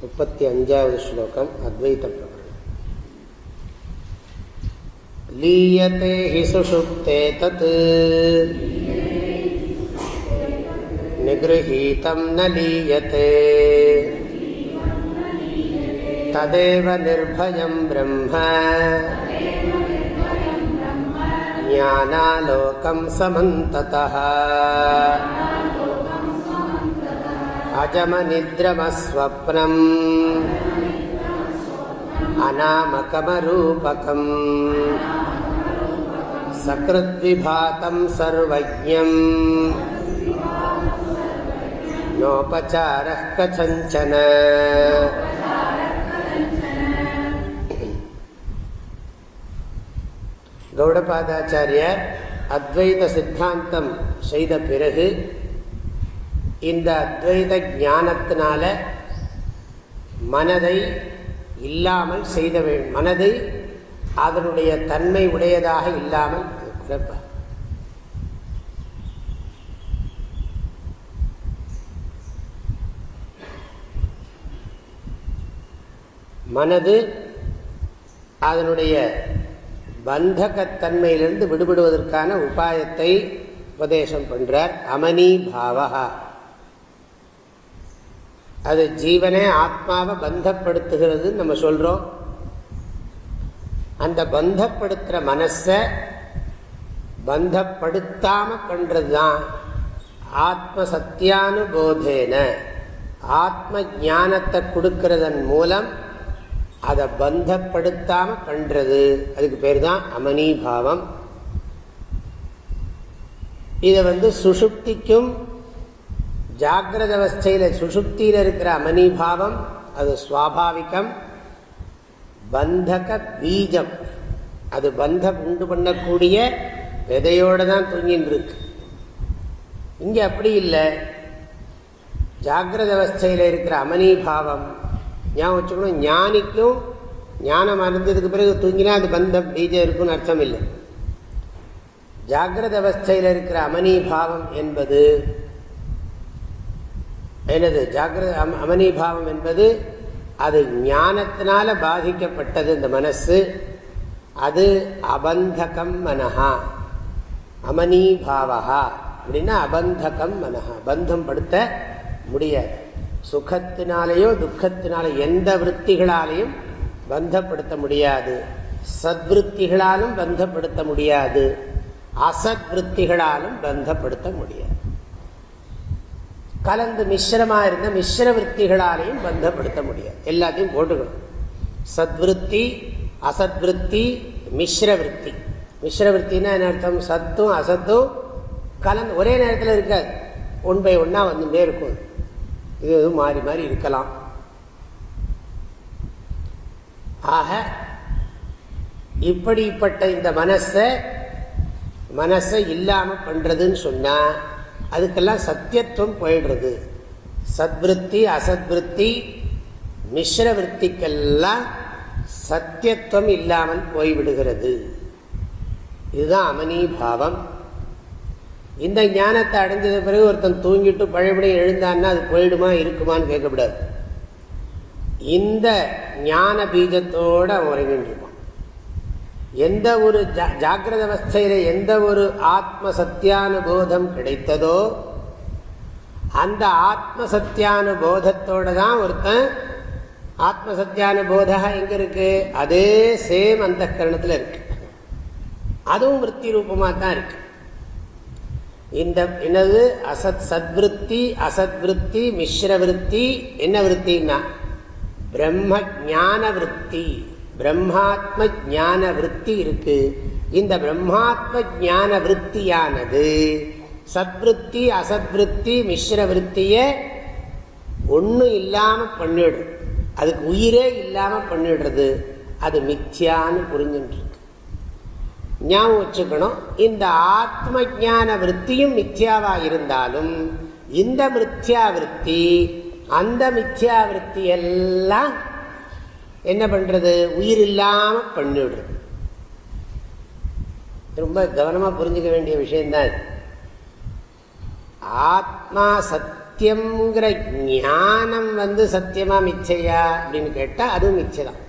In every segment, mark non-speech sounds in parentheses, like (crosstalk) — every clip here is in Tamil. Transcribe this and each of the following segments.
முப்பத்தி அஞ்சாவது ஸ்லோகம் அத்வைத பிரகரணம் लीयते हि सुषुप्ते तत् निगृहीतं न लीयते तदेव निर्भयं ब्रह्म ज्ञानालोकं समन्ततः अजमनिद्रमस्वप्नम् अनामकमरूपकम् सकृद्विभातं सर्वज्ञम् नोपचारः कथञ्चन கௌடபாதாச்சாரியார் அத்வைத சித்தாந்தம் செய்த பிறகு இந்த அத்வைத ஞானத்தினால மனதை இல்லாமல் செய்த மனதை அதனுடைய தன்மை உடையதாக இல்லாமல் மனது அதனுடைய பந்தகத்தன்மையிலிருந்து விடுபடுவதற்கான உபாயத்தை உபதேசம் பண்றார் அமனி பாவகா அது ஜீவனே ஆத்மாவை பந்தப்படுத்துகிறது நம்ம சொல்றோம். அந்த பந்தப்படுத்துற மனச பந்தப்படுத்தாம பண்றதுதான் ஆத்ம சத்தியானுபோதேன ஆத்ம ஞானத்தை கொடுக்கறதன் மூலம் அதை பந்தப்படுத்தாம பண்றது. அதுக்கு பேர் தான் அமனிபாவம். இதை வந்து சுசுப்திக்கும் ஜாகிரத அவஸ்தையில் சுசுப்தியில் இருக்கிற அமனிபாவம் அது சுவாபாவிகம். பந்தக பீஜம். அது பந்தம் உண்டு பண்ணக்கூடிய விதையோடு தான் தூங்கின்னு இருக்கு இங்கே அப்படி இல்லை. ஜாகிரத அவஸ்தையில் இருக்கிற அமனிபாவம் ஞாபகம் வச்சுக்கணும் ஞானிக்கும் ஞானம் அறிந்ததுக்கு பிறகு தூங்கினா அது பந்தம் பீஜம் இருக்குன்னு அர்த்தம் இல்லை. ஜாகிரத அவஸ்தையில் இருக்கிற அமனிபாவம் என்பது என்னது ஜாகிரத அமனிபாவம் என்பது அது ஞானத்தினால பாதிக்கப்பட்டது இந்த மனசு. அது அபந்தகம் மனஹா. அமனிபாவா அப்படின்னா அபந்தகம் மனஹா. பந்தம் படுத்த முடியாது. சுகத்தினாலேயோ துக்கத்தினால எந்த விற்த்திகளாலையும் பந்தப்படுத்த முடியாது. சத்விற்த்திகளாலும் பந்தப்படுத்த முடியாது. அசத்விருத்திகளாலும் பந்தப்படுத்த முடியாது. கலந்து மிஸ்ரமா இருந்த மிஸ்ர விற்த்திகளாலையும் பந்தப்படுத்த முடியாது. எல்லாத்தையும் போட்டுக்கணும். சத்விருத்தி அசத்விருத்தி மிஸ்ர விற்பி மிஸ்ர விற்த்தின்னா என்ன அர்த்தம்? சத்தும் அசத்தும் கலந்து ஒரே நேரத்தில் இருக்காது. ஒன் பை ஒன்னா வந்துட்டே இருக்கும். இது எதுவும் மாறி மாறி இருக்கலாம். ஆக இப்படிப்பட்ட இந்த மனசை மனசை இல்லாமல் பண்ணுறதுன்னு சொன்னால் அதுக்கெல்லாம் சத்தியத்துவம் போயிடுறது. சத்விருத்தி அசத்விருத்தி மிஸ்ர விற்பிக்கெல்லாம் சத்தியத்துவம் இல்லாமல் போய்விடுகிறது. இதுதான் அமனிபாவம் இந்த ஞானத்தை அடைஞ்சது பிறகு ஒருத்தன் தூங்கிட்டு பழையபடி எழுந்தான்னா அது போயிடுமா இருக்குமான்னு கேட்கக்கூடாது. இந்த ஞான பீஜத்தோடு அவன் உறங்கிட்டு எந்த ஒரு ஜாகிரத அவஸ்தையில எந்த ஒரு ஆத்ம சத்தியானுபோதம் கிடைத்ததோ அந்த ஆத்ம சத்தியானுபோதத்தோட தான் ஒருத்தன் ஆத்ம சத்தியானுபோதா எங்க இருக்கு? அதே சேம் அந்த கரணத்தில் இருக்கு. அதுவும் விற்பி ரூபமாக தான் இருக்கு. இந்த என்னது? அசத் சத்விருத்தி அசத்விருத்தி மிஸ்ர விற்பி என்ன விற்பின்னா பிரம்ம ஜான விற்பி. பிரம்மாத்ம ஜான விற்பி இருக்கு. இந்த பிரம்மாத்ம ஜான விற்த்தியானது சத்விருத்தி அசத்விருத்தி மிஸ்ர விற்த்திய ஒன்றும் இல்லாமல் பண்ணிடுறது அதுக்கு உயிரே இல்லாமல் பண்ணிடுறது. அது மித்யான்னு புரிஞ்சுட்டுருக்கு ஞாபகம் வச்சுக்கணும். இந்த ஆத்ம ஜான விற்த்தியும் மித்யாவாக இருந்தாலும் இந்த மித்யா விற்பி அந்த மித்யா விற்பி எல்லாம் என்ன பண்ணுறது உயிர் இல்லாமல் பண்ணிவிடுறது. ரொம்ப கவனமாக புரிஞ்சுக்க வேண்டிய விஷயம்தான் ஆத்மா சத்தியங்கிற ஞானம் வந்து சத்தியமா மிச்சையா அப்படின்னு கேட்டால் அதுவும் மிச்சைதான்.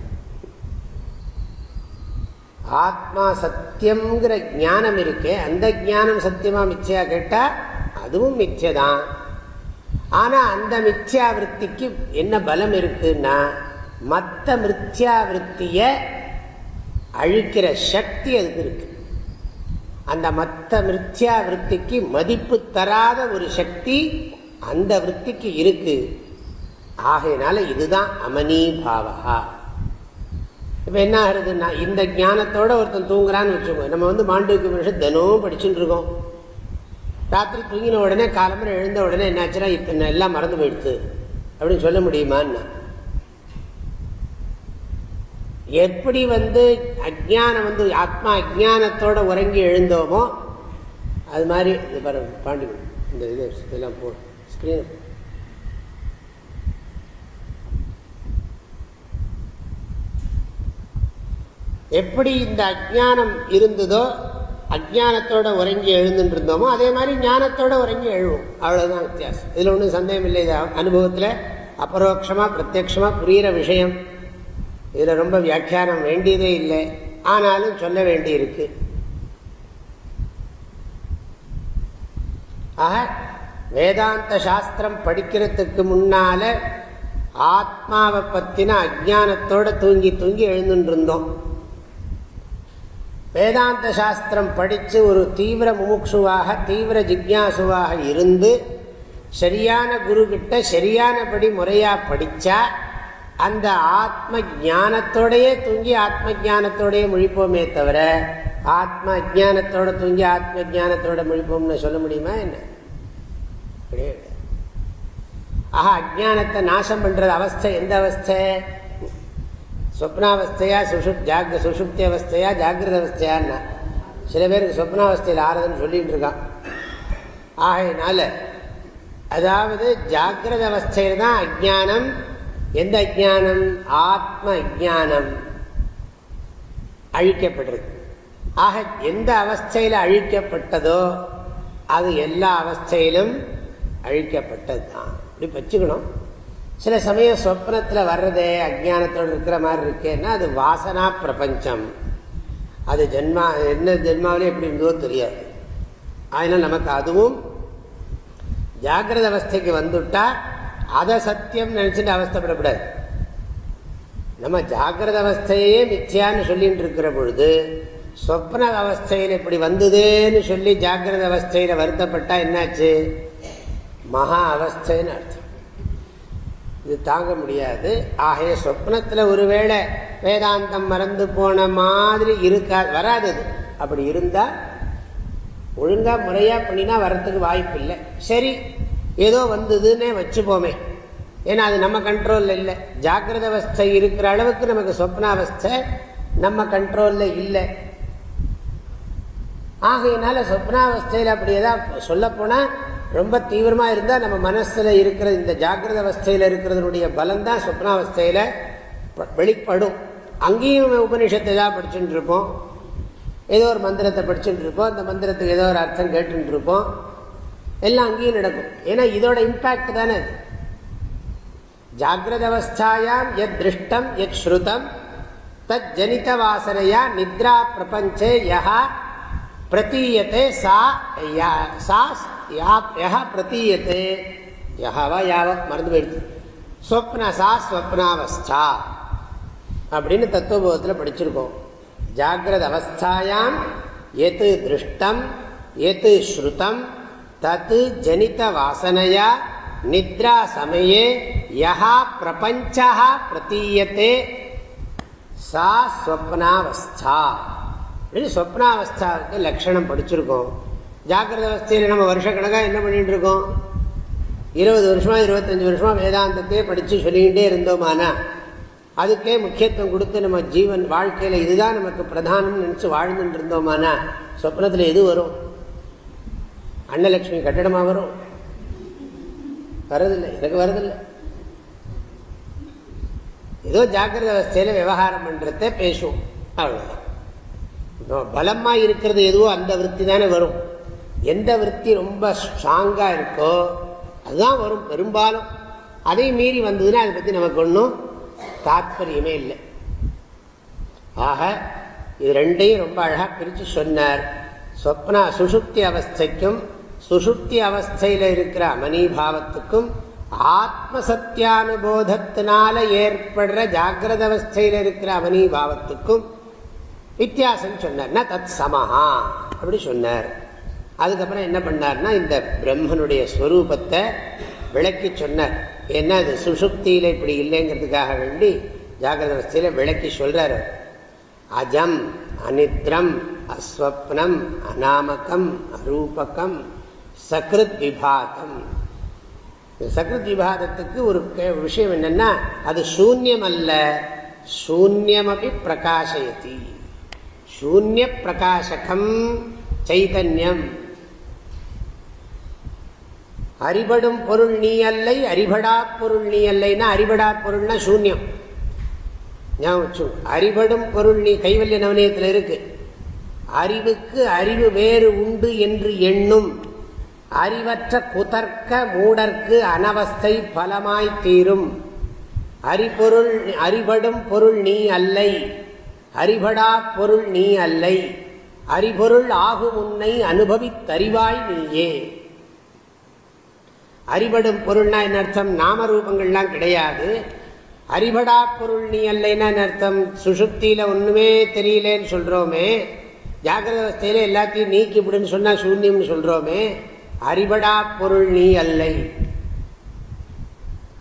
ஆத்மா சத்தியம்ங்கிற ஞானம் இருக்கு அந்த ஞானம் சத்தியமா மிச்சையா கேட்டால் அதுவும் மிச்சைதான். ஆனால் அந்த மித்யாவிற்த்திக்கு என்ன பலம் இருக்குன்னா மற்ற மிருத்யாவிற்த்திய அழிக்கிற சக்தி அதுக்கு இருக்கு? அந்த மற்ற மித்யாவிருத்திக்கு மதிப்பு தராத ஒரு சக்தி அந்த விற்பிக்கு இருக்கு. ஆகையினால இதுதான் அமனி பாவகா. இப்போ என்ன ஆகுதுன்னா இந்த ஞானத்தோட ஒருத்தன் தூங்குறான்னு வச்சுக்கோங்க. நம்ம வந்து மாண்டவிக்கு வருஷம் தினமும் படிச்சுட்டு இருக்கோம். ராத்திரி தூங்கின உடனே காலம்பரம் எழுந்த உடனே என்னாச்சுன்னா இப்போ எல்லாம் மறந்து போயிடுது அப்படின்னு சொல்ல முடியுமான்னு? எப்படி வந்து அஜானம் வந்து ஆத்மா அஜானத்தோட உறங்கி எழுந்தோமோ அது மாதிரி இது பாரு பாண்டி இந்த இது இதெல்லாம் போ ஸ்க்ரீன் எப்படி இந்த அஜானம் இருந்ததோ அஜானத்தோட உறங்கி எழுந்துட்டு இருந்தோமோ அதே மாதிரி ஞானத்தோட உறங்கி எழுவோம். அவ்வளவுதான் வித்தியாசம். இதுல ஒன்றும் சந்தேகம் இல்லை இது அனுபவத்தில் அபரோக்ஷமா பிரத்யட்சமா புரிகிற விஷயம். இதில் ரொம்ப வியாக்கியானம் வேண்டியதே இல்லை. ஆனாலும் சொல்ல வேண்டி இருக்கு ஆக வேதாந்த சாஸ்திரம் படிக்கிறதுக்கு முன்னால ஆத்மாவை பற்றின அஜானத்தோட தூங்கி தூங்கி எழுந்துட்டு இருந்தோம் வேதாந்த சாஸ்திரம் படித்து ஒரு தீவிர முமுட்சுவாக தீவிர ஜிக்யாசுவாக இருந்து சரியான குரு சரியானபடி முறையாக படித்தா அந்த ஆத்ம ஜானத்தோடையே தூங்கி ஆத்ம ஜானத்தோடையே முழிப்போமே தவிர ஆத்ம அஜானத்தோட தூங்கி ஆத்ம ஜானத்தோட முழிப்போம்னு சொல்ல முடியுமா என்ன? கிடையாது ஆஹா அஜானத்தை நாசம் பண்றது அவஸ்தை எந்த அவஸ்தை? சொப்னாவஸ்தையா சுஷுப் ஜாக சுஷுப்தி அவஸ்தையா ஜாகிரத அவஸ்தையான்னா? சில பேருக்கு சொப்னாவஸ்தையில் ஆறுதுன்னு சொல்லிட்டு இருக்கான். ஆகையினால அதாவது ஜாகிரத அவஸ்தையில் தான் அஜானம் எந்த அஜானம் ஆத்ம அஜானம் அழிக்கப்பட்டிருக்கு. ஆக எந்த அவஸ்தையில் அழிக்கப்பட்டதோ அது எல்லா அவஸ்தையிலும் அழிக்கப்பட்டது தான் இப்படி வச்சுக்கணும். சில சமயம் சொப்னத்தில் வர்றதே அஜானத்தோடு இருக்கிற மாதிரி இருக்கேன்னா அது வாசனா பிரபஞ்சம். அது ஜென்மா என்ன ஜென்மாவிலே எப்படி இருந்ததோ தெரியாது. அதனால் நமக்கு அதுவும் ஜாகிரத அவஸ்தைக்கு வந்துட்டால் அதை சத்தியம் நினைச்சுட்டு அவஸ்தப்படக்கூடாது. நம்ம ஜாகிரத அவஸ்தையே மித்தியான்னு சொல்லிட்டு இருக்கிற பொழுது சொப்ன அவஸ்தையில் இப்படி வந்ததுன்னு சொல்லி ஜாகிரத அவஸ்தையில் வருத்தப்பட்டா என்னாச்சு? மகா அவஸ்தைன்னு அர்த்தம். இது தாங்க முடியாது. ஆகைய சொப்னத்தில் ஒருவேளை வேதாந்தம் மறந்து போன மாதிரி இருக்கா வராது அப்படி இருந்தால் ஒழுங்காக முறையாக பண்ணினா வரத்துக்கு வாய்ப்பு இல்லை சரி ஏதோ வந்ததுன்னே வச்சுப்போமே. ஏன்னா அது நம்ம கண்ட்ரோலில் இல்லை. ஜாக்கிரத அவஸ்தை இருக்கிற அளவுக்கு நமக்கு சொப்னாவஸ்தை நம்ம கண்ட்ரோலில் இல்லை. ஆகையினால சொப்னாவஸ்தையில் அப்படி ஏதாவது சொல்லப்போனால் ரொம்ப தீவிரமாக இருந்தால் நம்ம மனசில் இருக்கிற இந்த ஜாக்கிரத அவஸ்தையில் இருக்கிறதுனுடைய பலம் தான் சொப்னாவஸ்தையில் வெளிப்படும். அங்கேயும் உபனிஷத்தை ஏதாவது படிச்சுட்டு இருப்போம். ஏதோ ஒரு மந்திரத்தை படிச்சுட்டு இருப்போம். அந்த மந்திரத்துக்கு ஏதோ ஒரு அர்த்தம் கேட்டுட்டு இருப்போம். எல்லாம் அங்கேயும் நடக்கும். ஏன்னா இதோட இம்பேக்ட் தானே அது. ஜாகிரத அவஸ்தாயாம் எத் திருஷ்டம் எத் ஸ்ருதம் தத் ஜனித வாசனையா நித்ரா பிரபஞ்சே யஹா பிரதீயத்தை சா சா யா பிரதீயத்தை யஹாவா யாவ மறந்து போயிடுச்சு. ஸ்வப்ன சா ஸ்வப்னாவஸ்தா அப்படின்னு தத்துவபோதத்தில் படிச்சிருக்கோம். ஜாகிரத அவஸ்தாயாம் எது திருஷ்டம் எது ஸ்ருதம் தத்து ஜனித வாசனையா நித்ரா சமயே யா பிரபஞ்சா பிரதீயத்தே சா ஸ்வப்னாவஸ்தா அப்படின்னு ஸ்வப்னாவஸ்தாவுக்கு லட்சணம் படிச்சிருக்கோம் ஜாக்கிரத அவஸ்தையில் நம்ம வருஷக்கணக்காக என்ன பண்ணிட்டு இருக்கோம் இருபது வருஷமா இருபத்தஞ்சு வருஷமா வேதாந்தத்தையே படித்து சொல்லிக்கிட்டே இருந்தோமானா அதுக்கே முக்கியத்துவம் கொடுத்து நம்ம ஜீவன் வாழ்க்கையில் இதுதான் நமக்கு பிரதானம் நினச்சி வாழ்ந்துட்டு இருந்தோமானா சொப்னத்தில் எது வரும் அன்னலட்சுமி கட்டிடமா வரும். வரதில்லை. எனக்கு வரதில்லை. ஏதோ ஜாக்கிரத அவஸ்தையில விவகாரம் பண்றத பேசுவோம். அவ்வளவுதான். பலமா இருக்கிறது எதுவோ அந்த விற்பி தானே வரும். எந்த விற்பி ரொம்ப ஸ்ட்ராங்கா இருக்கோ அதுதான் வரும். பெரும்பாலும் அதை மீறி வந்ததுன்னா அதை பற்றி நமக்கு ஒன்றும் தாத்பரியமே இல்லை. ஆக இது ரெண்டையும் ரொம்ப அழகாக பிரித்து சொன்னார். சொப்னா சுசுப்தி அவஸ்தைக்கும் சுசுப்தி அவஸ்தையில் இருக்கிற அமனிபாவத்துக்கும் ஆத்ம சத்தியானுபோதத்தினால ஏற்படுற ஜாகிரத அவஸ்தையில் இருக்கிற அமனிபாவத்துக்கும் வித்தியாசம் சொன்னார்னா தத் சமஹா அப்படி சொன்னார். அதுக்கப்புறம் என்ன பண்ணார்னா இந்த பிரம்மனுடைய ஸ்வரூபத்தை விளக்கி சொன்னார். ஏன்னா அது சுசுப்தியில் இப்படி இல்லைங்கிறதுக்காக வேண்டி ஜாகிரத அவஸ்தையில் விளக்கி சொல்கிறார் அஜம் அனித்ரம் அஸ்வப்னம் அநாமகம் அரூபகம் சக்ருத் விபாகம். சக்ருத் விபாகத்துக்கு ஒரு விஷயம் என்னன்னா அது சூன்யம் அல்ல சூன்யமபி பிரகாசயதி சூன்ய பிரகாசகம் சைதன்யம். அறிபடும் பொருள் நீ அல்லை அறிபடா பொருள் நீ அல்லைன்னா அறிபடா பொருள்னா சூன்யம். அறிபடும் பொருள் நீ கைவல்ய நவனியத்தில் இருக்கு. அறிவுக்கு அறிவு வேறு உண்டு என்று எண்ணும். அறிவற்ற குதர்க்க மூடற்கு அனவஸ்தை பலமாய் தீரும். அறிபொருள் அறிபடும் பொருள் நீ அல்லை. அறிபடா பொருள் நீ அல்லை. அறிபொருள் ஆகும் உன்னை அனுபவித்தறிவாய் நீயே. அறிபடும் பொருள்னா என்ன அர்த்தம்? நாமரூபங்கள்லாம் கிடையாது. அறிபடா பொருள் நீ அல்லைன்னா அர்த்தம்? சுசுப்தியில ஒண்ணுமே தெரியலேன்னு சொல்றோமே. ஜாகிரத அவஸ்தையில எல்லாத்தையும் நீக்கிவிடுன்னு சொன்னா சூன்யம்னு சொல்றோமே. அறிபடா பொருள் நீ அல்லை.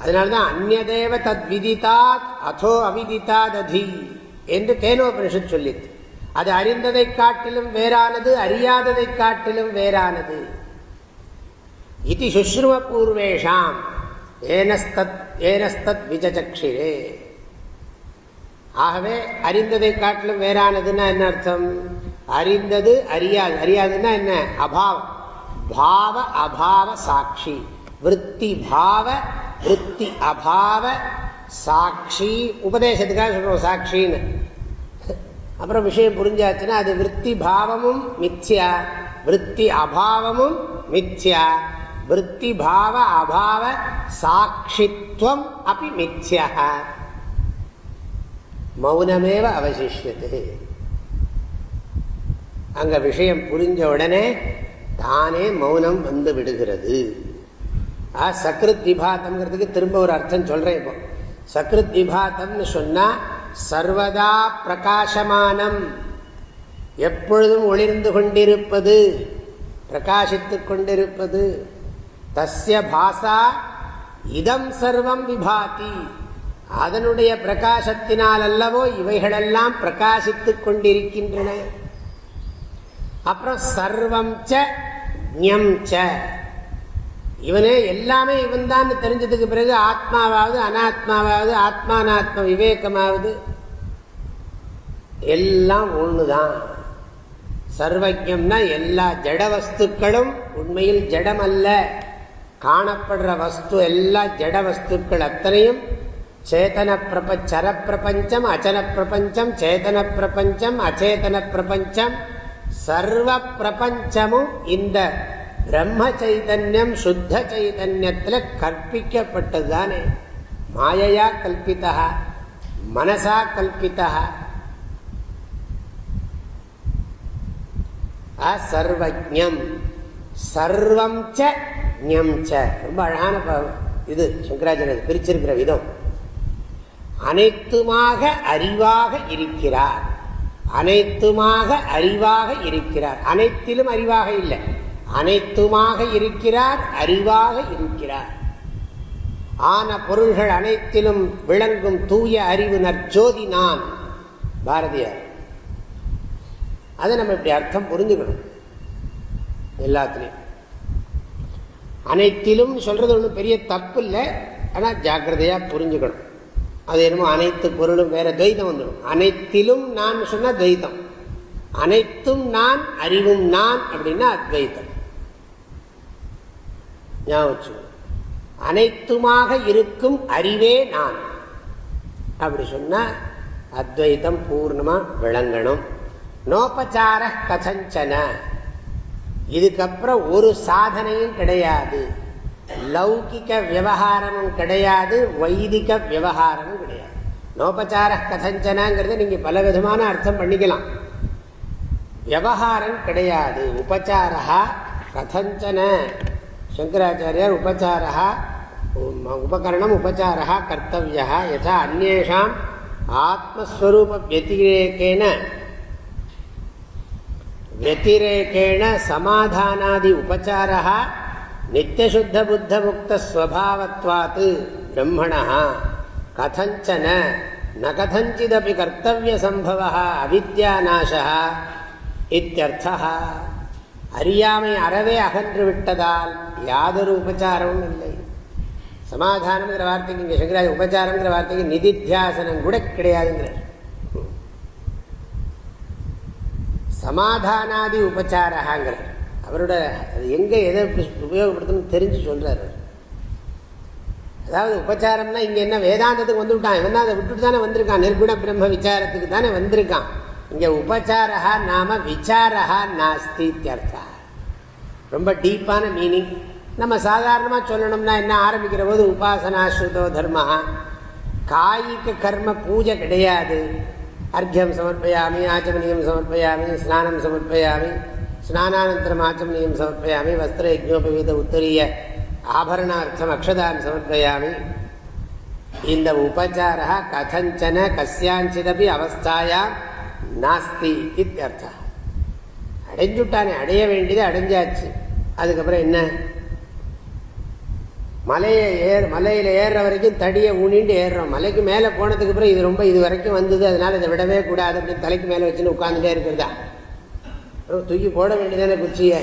அதனால்தான் அந்நதேவ தத் விதித்தாத் அதோ அவிதித்தாத் அதி என்று தேனோபனிஷத் சொல்லித்து அது அறிந்ததை காட்டிலும் வேறானது அறியாததை காட்டிலும் வேறானது. இது சுஷ்ருவ பூர்வேஷாம். ஏனஸ்தத் ஏனஸ்தத் விஜச்சக்ஷிரே ஆகவே அறிந்ததை காட்டிலும் வேறானதுன்னா என்ன அர்த்தம்? அறிந்தது அறியாது அறியாதுன்னா என்ன? அபாவம். பாவ அபாவ சாட்சி. விற்பி பாவ விற்பி அபாவ சாட்சி. உபதேசத்துக்காக சொல்றோம் சாட்சின்னு. அப்புறம் விஷயம் புரிஞ்சாச்சுன்னா அது விற்பி பாவமும் மித்யா விற்பி அபாவமும் மித்யா. விற்பி பாவ அபாவ சாட்சித்வம் அப்படி மித்யா. மௌனமேவ அவசிஷியது. அங்க விஷயம் புரிஞ்ச உடனே தானே மௌனம் வந்து விடுகிறது. சக்ருத் விபாத்தம்ங்கிறதுக்கு திரும்ப ஒரு அர்த்தம் சொல்றேன் இப்போ. சக்ருத் விபாத்தம்னு சொன்னா சர்வதா பிரகாசமானம். எப்பொழுதும் ஒளிர்ந்து கொண்டிருப்பது பிரகாசித்துக் கொண்டிருப்பது. தஸ்ய பாசா இதம் சர்வம் விபாதி. அதனுடைய பிரகாசத்தினால் அல்லவோ இவைகளெல்லாம் பிரகாசித்துக் கொண்டிருக்கின்றன. அப்புறம் சர்வம் ச இவனே எல்லாமே இவன் தான் தெரிஞ்சதுக்கு பிறகு ஆத்மாவாவது அனாத்மாவாவது ஆத்மானாத்ம விவேகமாவது. எல்லாம் ஒண்ணுதான். சர்வஜம்னா எல்லா ஜட வஸ்துக்களும் உண்மையில் ஜடம் அல்ல காணப்படுற வஸ்து எல்லா ஜட வஸ்துக்கள் அத்தனையும் சேதன பிரபஞ்சர பிரபஞ்சம் அச்சன பிரபஞ்சம் சேதன பிரபஞ்சம் அச்சேதன பிரபஞ்சம் சர்வ பிரபஞ்சமும் இந்த பிரம்ம சைதன்யம் சுத்த சைதன்யத்தில் கற்பிக்கப்பட்டது தானே மாயையா கல்பித்தா மனசா கல்பித்தா. சர்வஜம் சர்வம் ச ரொம்ப அழகான இது சங்கராச்சாரிய பிரிச்சிருக்கிற விதம். அனைத்துமாக அறிவாக இருக்கிறார். அனைத்துமாக அறிவாக இருக்கிறார். அனைத்திலும் அறிவாக இல்லை. அனைத்துமாக இருக்கிறார் அறிவாக இருக்கிறார். ஆன பொருள்கள் அனைத்திலும் விளங்கும் தூய அறிவு நற்ஜோதி நான். பாரதியார். அதை நம்ம இப்படி அர்த்தம் புரிஞ்சுக்கணும். எல்லாத்துலேயும். அனைத்திலும் சொல்றது ஒன்றும் பெரிய தப்பு இல்லை. ஆனால் ஜாக்கிரதையாக புரிஞ்சுக்கணும். அது என்னமோ அனைத்து பொருளும் வேற துவைதம் வந்துடும். அனைத்திலும் நான் சொன்னால் துவைதம். அனைத்தும் நான் அறிவும் நான் அப்படின்னா அத்வைத்தம் ஞாபகம் அனைத்துமாக இருக்கும் அறிவே நான். அப்படி சொன்னால் அத்வைதம் பூர்ணமாக விளங்கணும். நோபச்சார கதஞ்சன இதுக்கப்புறம் ஒரு சாதனையும் கிடையாது. லௌகிக்க விவகாரமும் கிடையாது வைதிக விவகாரமும் கிடையாது. நோபச்சார கதஞ்சனாங்கிறத நீங்கள் பல விதமான அர்த்தம் பண்ணிக்கலாம். விவகாரம் கிடையாது உபச்சாரா கதஞ்சன. சங்கராச்சாரியார் உபச்சாரா உபகரணம் உபச்சாரா கர்த்தவியா யதா அந்நேஷாம் ஆத்மஸ்வரூப வத்திரேக்கேன வத்திரேக்கேன சமாதானாதி உபச்சாரா நித்தியசுத்த புத்த முக்த ஸ்வபாவத்வாத்து பிரம்மணா கதஞ்சன ந கதஞ்சிதபி கர்த்தவிய சம்பவ அவித்யாநாசா இத்தியர்த்தா அறியாமை அறவே அகன்று விட்டதால் யாதொரு உபச்சாரமும் இல்லை. சமாதானம்ங்கிற வார்த்தைக்கு இங்கே சங்கராஜ் உபச்சாரம்ங்கிற வார்த்தைக்கு நிதித்தியாசனம் கூட கிடையாதுங்கிறார் சமாதானாதி உபச்சாரங்கிறார் அவரோட அது எங்கே எதை உபயோகப்படுத்தணும்னு தெரிஞ்சு சொல்கிறார் அதாவது உபச்சாரம்னா இங்கே என்ன வேதாந்தத்துக்கு வந்துவிட்டான். இவன் அதை விட்டுட்டு தானே வந்திருக்கான். நிர்குண பிரம்ம விசாரத்துக்கு தானே வந்திருக்கான். இங்கே உபச்சாரா நாம விசாரா நாஸ்தி ரொம்ப டீப்பான மீனிங் நம்ம சாதாரணமாக சொல்லணும்னா என்ன ஆரம்பிக்கிற போது உபாசனா ஸ்ருதோ தர்மா. காய்க கர்ம பூஜை கிடையாது. அர்க்கியம் சமர்ப்பயாமி ஆச்சமனியம் சமர்ப்பயாமி ஸ்நானம் சமர்ப்பயாமி. ஸ்நானானந்தரம் ஆச்சமனியம் சமர்ப்பயாமி வஸ்திர யஜ்னோபவீத உத்தரிய ஆபரணார்த்தம் அக்ஷதான் சமர்ப்பயாமி இந்த உபச்சார கதஞ்சன கசியாஞ்சிதபி அவஸ்தாயா நாஸ்தி இத்தியர்த்தா அடைஞ்சுட்டானே அடைய வேண்டியது அடைஞ்சாச்சு அதுக்கப்புறம் என்ன? மலையை ஏற மலையில் ஏறுற வரைக்கும் தடியை ஊனிண்டு ஏறுறோம் மலைக்கு மேலே போனதுக்கு அப்புறம் இது ரொம்ப இது வரைக்கும் வந்தது அதனால இதை விடவே கூடாது அப்படின்னு தலைக்கு மேலே வச்சுன்னு உட்காந்துட்டே இருக்கிறதா? தூக்கி போட வேண்டியதானே குச்சியை?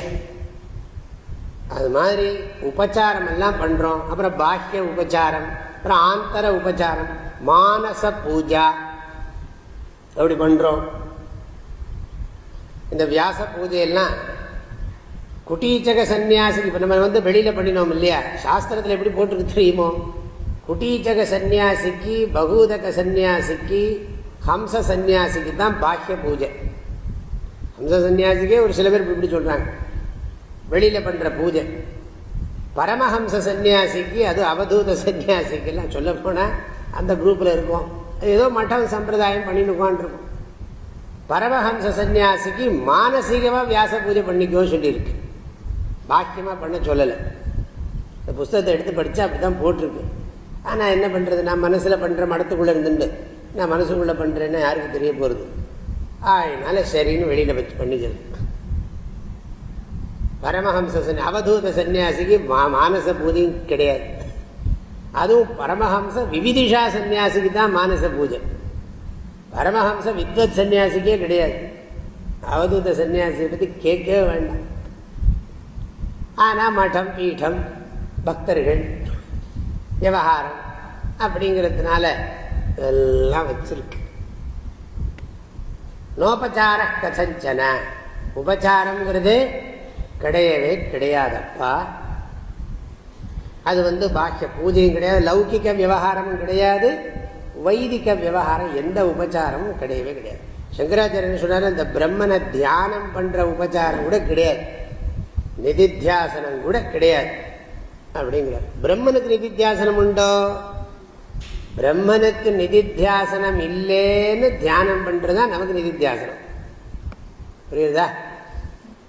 அது மாதிரி உபச்சாரம் எல்லாம் பண்ணுறோம் அப்புறம் பாக்கிய உபச்சாரம் அப்புறம் ஆந்தர உபச்சாரம் மானச பூஜா. அப்படி பண்ணுறோம் இந்த வியாச பூஜையெல்லாம் குட்டீச்சக சன்னியாசி இப்போ நம்ம வந்து வெளியில் பண்ணினோம் இல்லையா? சாஸ்திரத்தில் எப்படி போட்டுருக்கு தெரியுமோ? குட்டீச்சக சன்னியாசிக்கு பகூதக சன்னியாசிக்கு ஹம்ச சன்னியாசிக்கு தான் பாக்கிய பூஜை. ஹம்ச சன்னியாசிக்கே ஒரு சில பேர் இப்படி சொல்கிறாங்க வெளியில் பண்ணுற பூஜை. பரமஹம்ச சன்னியாசிக்கு அது அவதூத சன்னியாசிக்கெல்லாம் சொல்ல போனால் அந்த குரூப்பில் இருக்கும். ஏதோ மட்டம் சம்பிரதாயம் பண்ணிட்டு உட்காந்துருக்கும் பரமஹம்ச சன்னியாசிக்கு மானசீகமாக வியாச பூஜை பண்ணிக்கோ சொல்லியிருக்கு. பாக்கியமாக பண்ண சொல்லலை. இந்த புஸ்தகத்தை எடுத்து படித்தா அப்படி தான் போட்டிருக்கு. ஆனால் என்ன பண்ணுறது நான் மனசில் பண்ணுற மடத்துக்குள்ளே இருந்துட்டு நான் மனசுக்குள்ளே பண்ணுறேன்னு யாருக்கு தெரிய போகிறது அதனால சரின்னு வெளியில வச்சு பண்ணிக்கிறது. பரமஹம்ச அவதூத சன்னியாசிக்கு மா மானச பூஜையும் கிடையாது. அதுவும் பரமஹம்ச விவிதிஷா சன்னியாசிக்கு தான் மானச பூஜை. பரமஹம்ச வித்வத் சன்னியாசிக்கே கிடையாது. அவதூத சன்னியாசியை பற்றி கேட்கவே வேண்டாம். ஆனால் மட்டம் பீடம் பக்தர்கள் விவகாரம் அப்படிங்கிறதுனால இதெல்லாம் வச்சிருக்கு. நோபச்சார கசஞ்சன உபச்சாரம்ங்கிறது கிடையவே கிடையாதப்பா. அது வந்து பாக்கிய பூஜையும் கிடையாது லௌகிக்க விவகாரமும் கிடையாது வைதிக விவகாரம் எந்த உபச்சாரமும் கிடையவே கிடையாது. சங்கராச்சாரியன் சொன்னார் இந்த பிரம்மனை தியானம் பண்ற உபச்சாரம் கூட கிடையாது. நிதித்தியாசனம் கூட கிடையாது. அப்படிங்கிறார். பிரம்மனுக்கு நிதித்தியாசனம் உண்டோ? பிரம்மனுக்கு நிதித்தியாசனம் இல்லைன்னு தியானம் பண்றதுதான் நமக்கு நிதித்தியாசனம். புரியுதா?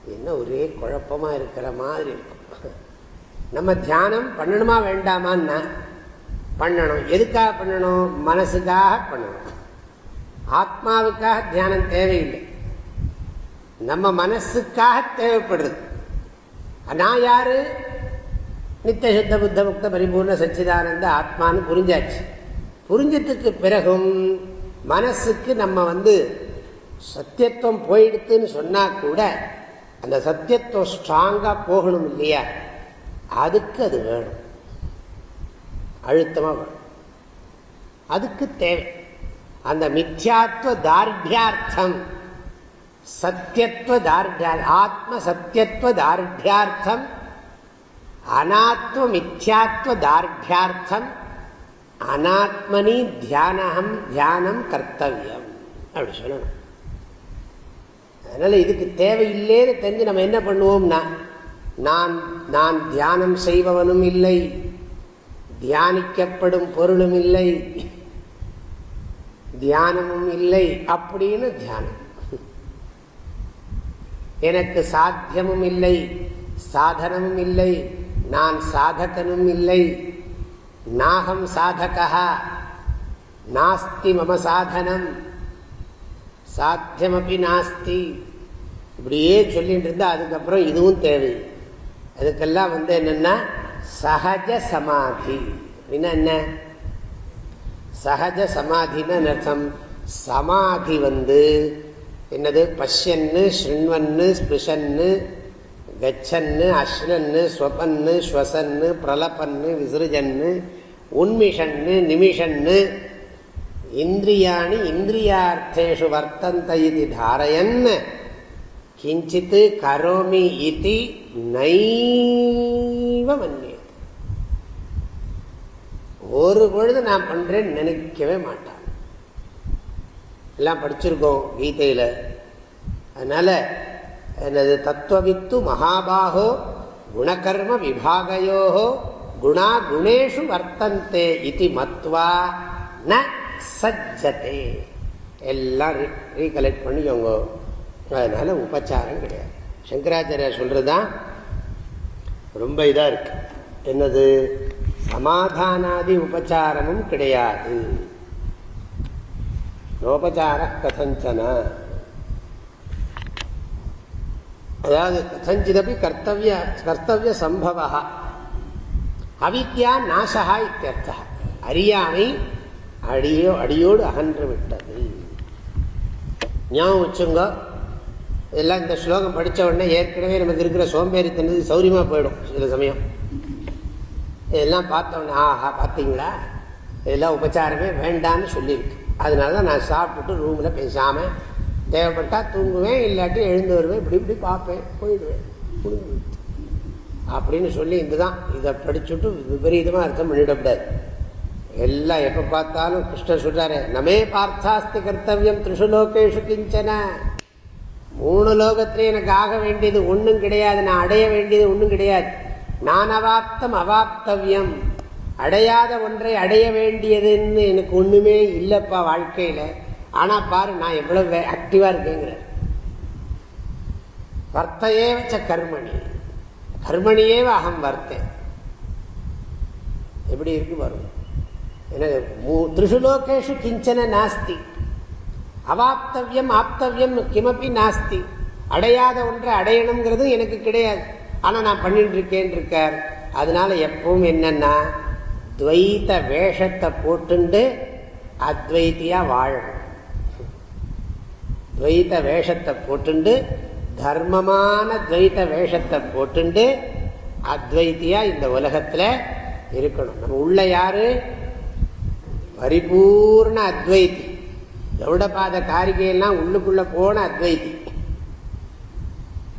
என்ன ஒரே குழப்பமா இருக்கிற மாதிரி இருக்கும். நம்ம தியானம் பண்ணணுமா வேண்டாமான்னா பண்ணணும். எதுக்காக பண்ணணும்? மனசுக்காக பண்ணணும். ஆத்மாவுக்காக தியானம் தேவையில்லை. நம்ம மனசுக்காக தேவைப்படுறது. நான் யாரு? நித்திய சுத்த புத்த முக்த பரிபூர்ண சச்சிதானந்த ஆத்மான்னு புரிஞ்சாச்சு. புரிஞ்சதுக்கு பிறகும் மனசுக்கு நம்ம வந்து சத்தியத்துவம் போயிடுத்துன்னு சொன்னா கூட அந்த சத்தியத்துவம் ஸ்ட்ராங்கா போகணும் இல்லையா? அதுக்கு அது வேணும். அழுத்தமா வேணும். அதுக்கு தேவை. அந்த மித்யாத்வ தார்டியார்த்தம் சத்தியத்துவ தார்டியா ஆத்ம சத்தியத்துவ தார்டியார்த்தம் அநாத்வ மித்யாத்வ தார்டியார்த்தம் அனாத்மனி தியானம் தியானம் கர்த்தவியம். அப்படி சொல்லணும். அதனால் இதுக்கு தேவையில்லைன்னு தெரிஞ்சு நம்ம என்ன பண்ணுவோம்னா நான் நான் தியானம் செய்பவனும் இல்லை தியானிக்கப்படும் பொருளும் இல்லை தியானமும் இல்லை அப்படின்னு தியானம். எனக்கு சாத்தியமும் இல்லை சாதனமும் இல்லை நான் சாதகனும் இல்லை நாகம் சாதகா நாஸ்தி மம சாதனம். சாத்தியமப்பி நாஸ்தி. இப்படியே சொல்லிட்டு இருந்தா அதுக்கப்புறம் இதுவும் தேவை. அதுக்கெல்லாம் வந்து என்னன்னா சகஜ சமாதி. அப்படின்னா என்ன? சகஜ சமாதின்னு அர்த்தம். சமாதி வந்து என்னது? பஷ்யன்னு ஸ்ருண்வன்னு ஸ்பிஷன்னு கச்சன்னு அஸ்னன்னு ஸ்வபன்னு ஸ்வசன்னு பிரலபன்னு விசிருஜன்னு உன்மிஷன்னு நிமிஷன்னு இந்திரியாணி இந்திரியார்த்தேஷு வர்த்தந்த இது தாரயன் கிஞ்சித்து கரோமி இது நைவ மன்னியது ஒரு பொழுது நான் பண்ணுறேன்னு நினைக்கவே மாட்டான். எல்லாம் படிச்சிருக்கோம் கீதையில். அதனால் எனது தத்துவவித்து மகாபாகோ குணகர்ம விபாகையோகோ குணா குணேஷு வர்த்தந்தே இது மத்வா ந சஜ்ஜதே எல்லாம் ரீகலெக்ட் பண்ணிக்கோங்க அதனால உபச்சாரம் கிடையாது சங்கராச்சாரியார் சொல்றதுதான் ரொம்ப இதாக இருக்கு. என்னது? சமாதானாதி உபச்சாரமும் கிடையாது நோபச்சார கதஞ்சன அதாவது கதஞ்சிதபி கர்த்தவிய கர்த்தவிய சம்பவா அவித்யா நாசகா இத்தியர்த்தா. அறியாமை அடியோ அடியோடு அகன்று விட்டது. ஞாபகம் வச்சுங்க இதெல்லாம் இந்த ஸ்லோகம் படித்த உடனே ஏற்கனவே நமக்கு இருக்கிற சோம்பேறித்தனது சௌரியமாக போயிடும் சில சமயம். இதெல்லாம் பார்த்தோன்னே ஆஹா பார்த்தீங்களா? இதெல்லாம் உபச்சாரமே வேண்டான்னு சொல்லியிருக்கு. அதனால தான் நான் சாப்பிட்டுட்டு ரூமில் பேசாமல் தேவைப்பட்டால் தூங்குவேன் இல்லாட்டி எழுந்து வருவேன் இப்படி இப்படி பார்ப்பேன் போயிடுவேன் அப்படின்னு சொல்லி இதுதான் இதை படிச்சுட்டு விபரீதமாக அர்த்தம் பண்ணிடக்கூடாது. எல்லாம் எப்போ பார்த்தாலும் கிருஷ்ணர் சொல்றாரு நமே பார்த்தாஸ்தி கர்த்தவியம் திரிஷு லோகேஷு கிஞ்சன. மூணு லோகத்திலே எனக்கு ஆக வேண்டியது ஒன்றும் கிடையாது நான் அடைய வேண்டியது ஒன்றும் கிடையாது. நான் அவாப்தம் அவாப்தவியம். அடையாத ஒன்றை அடைய வேண்டியதுன்னு எனக்கு ஒன்றுமே இல்லைப்பா வாழ்க்கையில். ஆனால் பாரு நான் எவ்வளோ ஆக்டிவாக இருக்கேங்கிற. வர்த்தையே வச்ச கர்மணி. கர்மணியே அகம் வர்த்தேன் எப்படி இருக்கு வரும் எனக்கு திருஷுலோகேஷு கிஞ்சன நாஸ்தி. அவாப்தவியம் ஆப்தவியம் கிமப்பி நாஸ்தி. அடையாத ஒன்றை அடையணுங்கிறது எனக்கு கிடையாது. ஆனால் நான் பண்ணிட்டு இருக்கேன் இருக்கார் அதனால எப்பவும் என்னன்னா துவைத்த வேஷத்தை போட்டுண்டு அத்வைத்தியா வாழணும். துவைத்த வேஷத்தை போட்டுண்டு தர்மமான துவைத்த வேஷத்தை போட்டுண்டு அத்வைத்தியா இந்த உலகத்தில் இருக்கணும். நம்ம உள்ள யாரு? பரிபூர்ண அத்வைத்தி. கௌடபாத காரிகையெல்லாம் உள்ளுக்குள்ள போன அத்வைத்தி.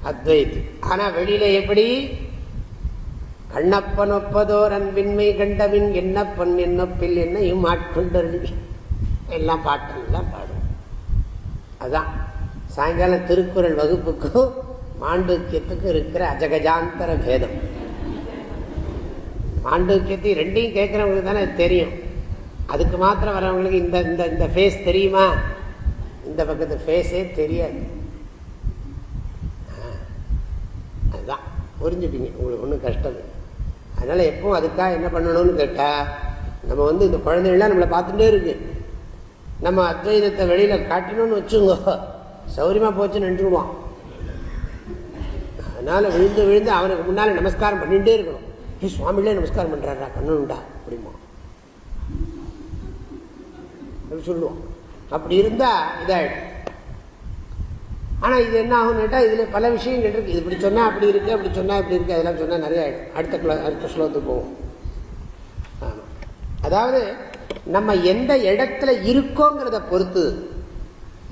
அத்வைத்தி. ஆனா வெளியில எப்படி? கண்ணப்பன் ஒப்பதோர் அன்பின்மை கண்டவின் என்னப்பன் என்னப்பில் என்ன இம்மாட்கொண்டருள் எல்லாம் பாட்டெல்லாம் பாடும் அதான். சாயங்காலம் திருக்குறள் வகுப்புக்கும் மாண்டூக்கியத்துக்கும் இருக்கிற அஜகஜாந்தர பேதம். மாண்டூக்கியத்தை ரெண்டையும் கேட்குறவங்களுக்கு தானே தெரியும். அதுக்கு மாத்திரம் வரவங்களுக்கு இந்த இந்த இந்த ஃபேஸ் தெரியுமா? இந்த பக்கத்து ஃபேஸே தெரியாது. அதுதான். புரிஞ்சுட்டீங்க உங்களுக்கு ஒன்றும் கஷ்டம் அதனால் எப்பவும் அதுக்காக என்ன பண்ணணும்னு கேட்டால் நம்ம வந்து இந்த குழந்தைகள்லாம் நம்மளை பார்த்துட்டே இருக்கு. நம்ம அத்வைதத்தை வெளியில் காட்டணும்னு வச்சுங்கோ சௌரியமா போச்சுன்னு நின்றுடுவான். அதனால விழுந்து விழுந்து அவனுக்கு முன்னால நமஸ்காரம் பண்ணிட்டே இருக்கணும். ஏ சுவாமிகளே நமஸ்காரம் பண்றாரா? கண்ணனுண்டா அப்படிமா சொல்லுவோம் அப்படி இருந்தா இதாயிடும். ஆனா இது என்ன ஆகும் கேட்டா இதுல பல விஷயங்கள் இருக்கு. இது இப்படி சொன்னா அப்படி இருக்கு அப்படி சொன்னா இப்படி இருக்கு அதெல்லாம் சொன்னா நிறைய ஆயிடும். அடுத்த அடுத்த ஸ்லோகத்துக்கு போவோம். அதாவது நம்ம எந்த இடத்துல இருக்கோங்கிறத பொறுத்து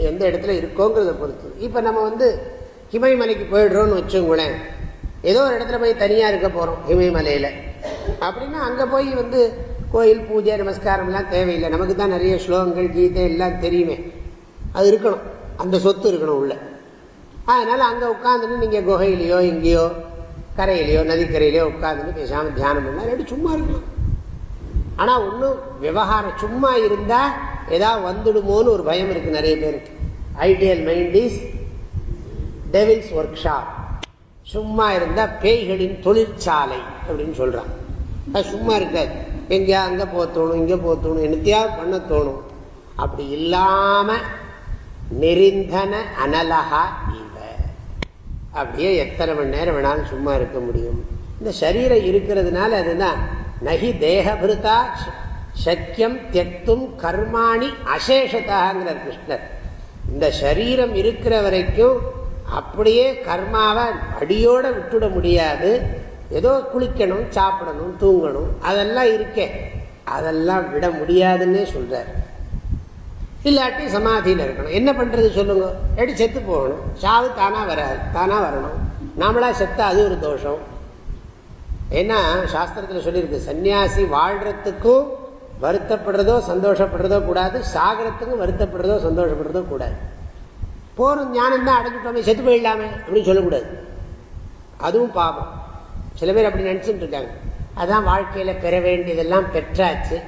எந்த இடத்துல இருக்கோங்கிறத பொறுத்து. இப்போ நம்ம வந்து ஹிமயமலைக்கு போயிடுறோம்னு வச்சுங்களேன். ஏதோ ஒரு இடத்துல போய் தனியாக இருக்க போகிறோம் இமயமலையில் அப்படின்னா அங்கே போய் வந்து கோயில் பூஜை நமஸ்காரம்லாம் தேவையில்லை. நமக்கு தான் நிறைய ஸ்லோகங்கள் கீதை எல்லாம் தெரியுமே. அது இருக்கணும். அந்த சொத்து இருக்கணும் உள்ள. அதனால் அங்கே உட்காந்துட்டு நீங்கள் குகையிலையோ இங்கேயோ கரையிலையோ நதிக்கரையிலையோ உட்காந்துட்டு பேசாமல் தியானம் பண்ணலாம். இல்லாட்டி சும்மா இருக்கலாம். ஆனால் ஒன்றும் விவகாரம் சும்மா இருந்தால் ஏதாவது வந்துடுமோன்னு ஒரு பயம் இருக்குது நிறைய பேருக்கு. Ideal mind is devil's workshop சும்மா இருந்தால் பேய்களின் தொழிற்சாலை அப்படின்னு சொல்கிறான் அது சும்மா இருக்காது. எங்கேயா அங்கே போக தோணும் இங்கே போக தோணும் என்னத்தையாவது பண்ண தோணும். அப்படி இல்லாமல் நெறிந்தன அனலகா இவ அப்படியே எத்தனை மணி நேரம் வேணாலும் சும்மா இருக்க முடியும். இந்த சரீரம் இருக்கிறதுனால அதுதான் நகி தேகபிருதா சக்கியம் தெத்தும் கர்மாணி அசேஷதாங்கிறார் கிருஷ்ணர். இந்த சரீரம் இருக்கிற வரைக்கும் அப்படியே கர்மாவை அடியோட விட்டுட முடியாது. ஏதோ குளிக்கணும் சாப்பிடணும் தூங்கணும் அதெல்லாம் இருக்கே. அதெல்லாம் விட முடியாதுன்னே சொல்றார். இல்லாட்டி சமாதியில் இருக்கணும். என்ன பண்றது சொல்லுங்க? எடி செத்து போகணும். சாவு தானா வராது தானா வரணும். நாமளா செத்தா அது ஒரு தோஷம். ஏன்னா சாஸ்திரத்தில் சொல்லியிருக்கு சன்னியாசி வாழ்றதுக்கும் வருத்தப்படுறதோ சந்தோஷப்படுறதோ கூடாது. சாகரத்துக்கும் வருத்தப்படுறதோ சந்தோஷப்படுறதோ கூடாது. போறோம் ஞானம் தான் அடைஞ்சிட்டோமே செத்து போயிடலாமே அப்படின்னு சொல்லக்கூடாது. அதுவும் பாவம். சில பேர் அப்படி நினச்சிட்டு இருக்காங்க. அதான் வாழ்க்கையில் பெற வேண்டியதெல்லாம் பெற்றாச்சு.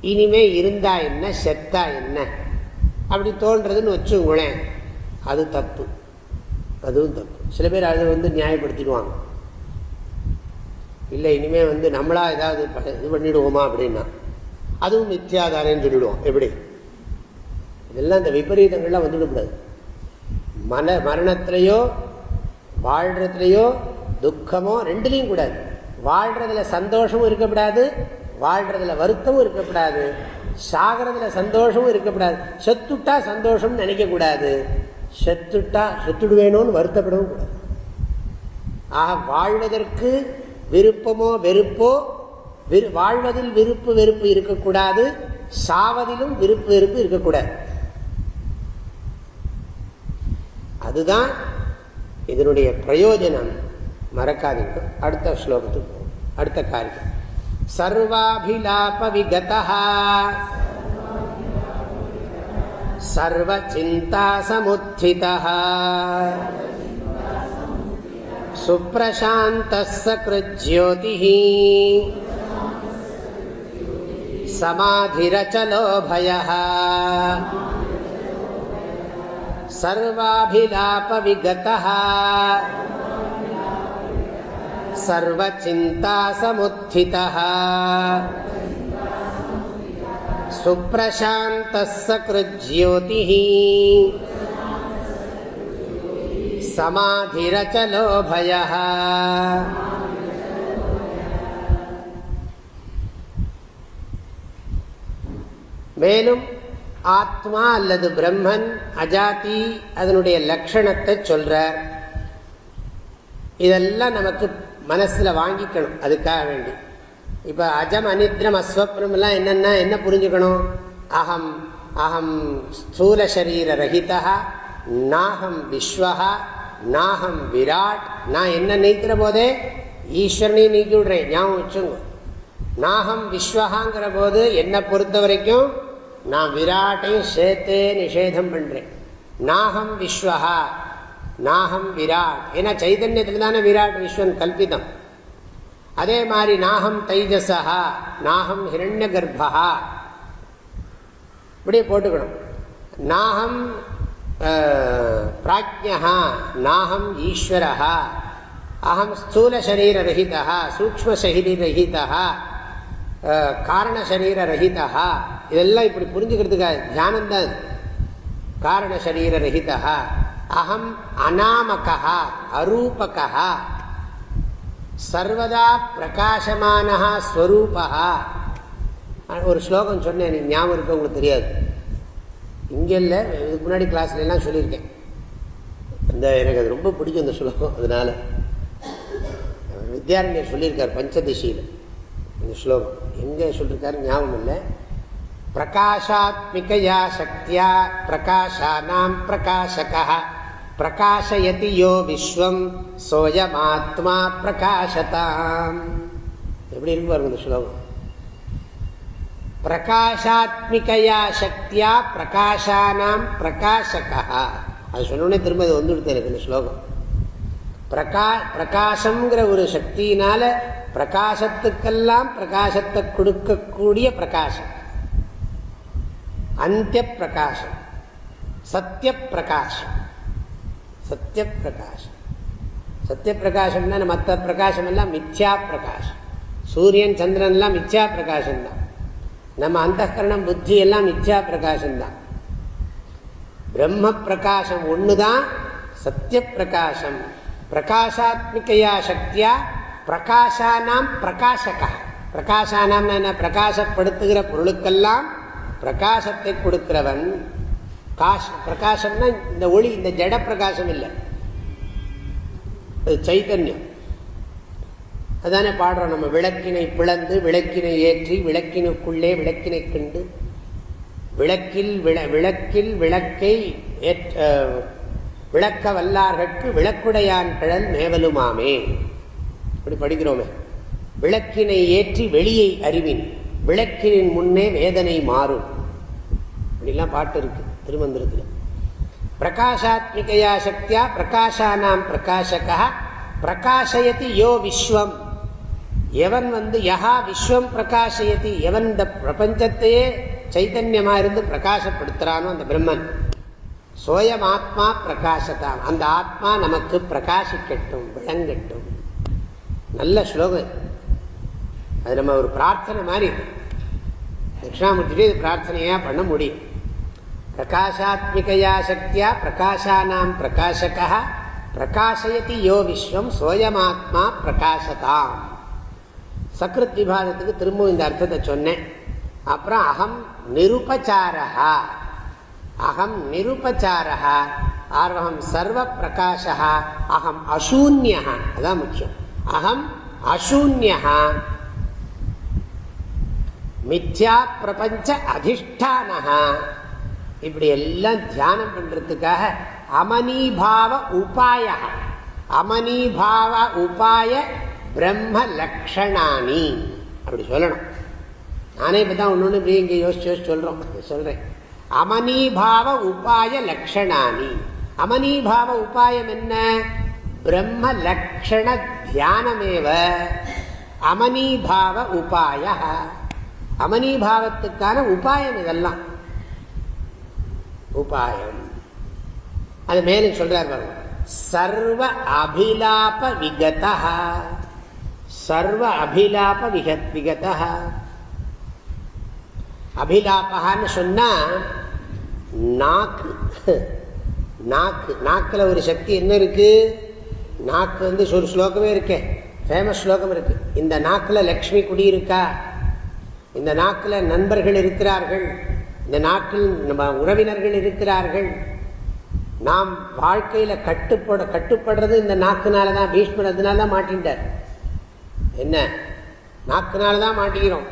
இனிமே இருந்தா என்ன செத்தா என்ன? அப்படி தோன்றதுன்னு வச்சுங்களேன் அது தப்பு. அதுவும் தப்பு. சில பேர் அதை வந்து நியாயப்படுத்திடுவாங்க. இல்லை இனிமே வந்து நம்மளா ஏதாவது இது பண்ணிடுவோமா அப்படின்னா. அதுவும் மித்தியாதாரன்னு சொல்லிவிடுவோம். எப்படி? இதெல்லாம் இந்த விபரீதங்கள்லாம் வந்துவிடக்கூடாது மன மரணத்திலையோ வாழ்கிறதுலையோ துக்கமோ ரெண்டுலேயும் கூடாது. வாழ்கிறதுல சந்தோஷமும் இருக்கக்கூடாது வாழ்கிறதுல வருத்தமும் இருக்கக்கூடாது சாகிறதுல சந்தோஷமும் இருக்கக்கூடாது. செத்துட்டா சந்தோஷம்னு நினைக்கக்கூடாது. செத்துட்டா செத்துடுவேணும்னு வருத்தப்படவும் கூடாது. ஆக வாழ்வதற்கு விருப்பமோ வெறுப்போ வாழ்வதில் விருப்பு வெறுப்பு இருக்கக்கூடாது சாவதிலும் விருப்பு வெறுப்பு இருக்கக்கூடாது அதுதான் இதனுடைய பிரயோஜனம் மறக்காதீங்க அடுத்த ஸ்லோகத்துக்கு அடுத்த காரியம் சர்வாபிலாப விகதா சர்வச்சிந்தா சமுத்திதா सुप्रशान्तः सकृज्योतिः समाधिरचलो भयः सर्वाभिलापविगतः। सर्वचिन्तासमुत्थितः। सुप्रशान्तः மேலும் ஆத்மா அல்லது பிரம்மன் அஜாதி அதனுடைய லட்சணத்தை சொல்றார். இதெல்லாம் நமக்கு மனசில் வாங்கிக்கணும் அதுக்காக வேண்டி. இப்போ அஜம் அனித்ரம் அஸ்வப்னம்லாம் என்னென்னா என்ன புரிஞ்சுக்கணும்? அகம் அகம் ஸ்தூல சரீர ரஹிதா நாகம் விஸ்வஹா நாகம் விராட் நான் என்ன நீக்கிற போதே ஈஸ்வரனையும் நீக்கி விடுறேன். ஞாபகம் வச்சுங்க நாகம் விஸ்வகாங்கிற போது என்னை பொறுத்த வரைக்கும் நான் விராட்டையும் சேர்த்தே நிஷேதம் பண்றேன். நாகம் விஸ்வஹா நாகம் விராட். ஏன்னா சைதன்யத்தில் தானே விராட் விஸ்வன் கல்பிதம். அதே மாதிரி நாகம் தைஜசா நாகம் ஹிரண்ய கர்ப்பா இப்படியே போட்டுக்கணும். நாகம் பிராஜ்யா நாகம் ஈஸ்வரா அகம் ஸ்தூல சரீரரகிதா சூக்மசரீரகிதா காரண சரீர ரஹிதா இதெல்லாம் இப்படி புரிஞ்சுக்கிறதுக்காக தியானம் தான் ரஹிதா அகம் அநாமகா அரூபகா சர்வதா பிரகாசமான ஸ்வரூபா ஒரு ஸ்லோகம் சொன்னேன் நீ ஞாபகம் இருக்க உங்களுக்கு தெரியாது? இங்கே இல்லை இதுக்கு முன்னாடி கிளாஸ்ல எல்லாம் சொல்லியிருக்கேன். அந்த எனக்கு அது ரொம்ப பிடிக்கும் அந்த ஸ்லோகம் அதனால. வித்யாரண்யர் சொல்லியிருக்கார் பஞ்சதிசையில் இந்த ஸ்லோகம். எங்கே சொல்லியிருக்காரு ஞாபகம் இல்லை. பிரகாஷாத்மிகயா சக்தியா பிரகாஷானாம் பிரகாஷகா. பிரகாஷயதி யோ விஸ்வம் சோயமாத்மா பிரகாசதாம் எப்படி இருக்கு பாருங்க இந்த ஸ்லோகம். பிரகாஷாத்மிகயா சக்தியா பிரகாஷானாம் பிரகாஷகா. அது சொன்னோடனே திரும்ப அது வந்துடுது எனக்கு இந்த ஸ்லோகம். பிரகா பிரகாசங்கிற ஒரு சக்தியினால பிரகாசத்துக்கெல்லாம் பிரகாசத்தை கொடுக்கக்கூடிய பிரகாசம். அந்திய பிரகாசம் சத்திய பிரகாசம் சத்திய பிரகாசம் சத்திய பிரகாசம்னா மற்ற பிரகாசம் எல்லாம் மித்யா பிரகாசம் சூரியன் சந்திரன்லாம் மித்யா பிரகாசம் தான் நம்ம அந்த கரணம் புத்தி எல்லாம் மித்யா பிரகாசம் தான் பிரம்ம பிரகாசம் ஒன்று தான் சத்திய பிரகாசம் பிரகாசாத்மிகையா சக்தியா பிரகாசானாம் பிரகாசக. பிரகாசானாம் என்ன? பிரகாசப்படுத்துகிற பொருளுக்கெல்லாம் பிரகாசத்தை கொடுக்கிறவன். காஷ் பிரகாசம்னா இந்த ஒளி இந்த ஜட பிரகாசம் இல்லை. சைத்தன்யம் அதானே பாடுறோம் நம்ம விளக்கினை பிளந்து விளக்கினை ஏற்றி விளக்கினுக்குள்ளே விளக்கினை கண்டு விளக்கில் விளக்கில் விளக்கை விளக்க வல்லார்கட்கு விளக்குடையான் பிழல் மேவலுமாமே. இப்படி படிக்கிறோமே. விளக்கினை ஏற்றி வெளியை அறிவின். விளக்கினின் முன்னே வேதனை மாறும் அப்படிலாம் பாட்டு இருக்கு திருமந்திரத்தில். பிரகாஷாத்மிகையா சக்தியா பிரகாஷானாம் பிரகாஷகா பிரகாஷயதி யோ விஸ்வம். எவன் வந்து யஹா விஸ்வம் பிரகாஷயதி எவன் இந்த பிரபஞ்சத்தையே சைத்தன்யமா இருந்து பிரகாசப்படுத்துறானோ அந்த பிரம்மன். சோயம் ஆத்மா பிரகாசதாம் அந்த ஆத்மா நமக்கு பிரகாசிக்கட்டும் விளங்கட்டும். நல்ல ஸ்லோகம் அது நம்ம ஒரு பிரார்த்தனை மாதிரி. தட்சிணாமூர்த்திட்டு இது பிரார்த்தனையா பண்ண முடியும். பிரகாஷாத்மிகையா சக்தியா பிரகாஷானாம் பிரகாஷகா பிரகாசயதி யோ விஸ்வம் சோயமாத்மா பிரகாசதாம் சக்ருத் விபாதத்துக்கு திரும்பவும் இந்த அர்த்தத்தை சொன்னேன். அப்புறம் அகம் நிருபச்சாரா அகம் நிருபச்சாரா ஆர்வகம் சர்வ பிரகாஷா அகம் அசூன்யா அதான் முக்கியம். அகம் அசூன்யா மித்யா பிரபஞ்ச அதிஷ்டானஹா இப்படி எல்லாம் தியானம் பண்றதுக்காக அமனிபாவ உபாய। அமனிபாவ உபாய பிரம்ம லக்ஷணானி அப்படி சொல்லணும்। நானே இப்போ தான் ஒன்று ஒன்று இங்கே யோசிச்சு யோசிச்சு சொல்கிறோம் சொல்கிறேன் அமனிபாவ உபாய லக்ஷணானி அமனிபாவ உபாயம் என்ன? பிரம்ம லக்ஷண தியானமேவ அமனிபாவ உபாய. அமனிபாவத்துக்கான உபாயம் இதெல்லாம். உபாயம். அது மேலும் சொல்றார் பாருங்க. சர்வ அபிலாப விகதா. சர்வ அபிலாப விகத் விகதா. அபிலாபகான்னு சொன்னா நாக்கு. (laughs) நாக்கு. நாக்கில் ஒரு சக்தி என்ன இருக்கு? நாக்கு வந்து ஒரு ஸ்லோகமே இருக்கேன் ஃபேமஸ் ஸ்லோகம் இருக்கு. இந்த நாக்கில் லக்ஷ்மி குடியிருக்கா இந்த நாக்கில் நண்பர்கள் இருக்கிறார்கள்? இந்த நாட்டில் நம்ம உறவினர்கள் இருக்கிறார்கள்? நாம் வாழ்க்கையில் கட்டுப்பட கட்டுப்படுறது இந்த நாக்குனால தான் பீஷ்மர் அதனால தான் மாட்டின்றார். என்ன? நாக்குனால தான் மாட்டிக்கிறோம்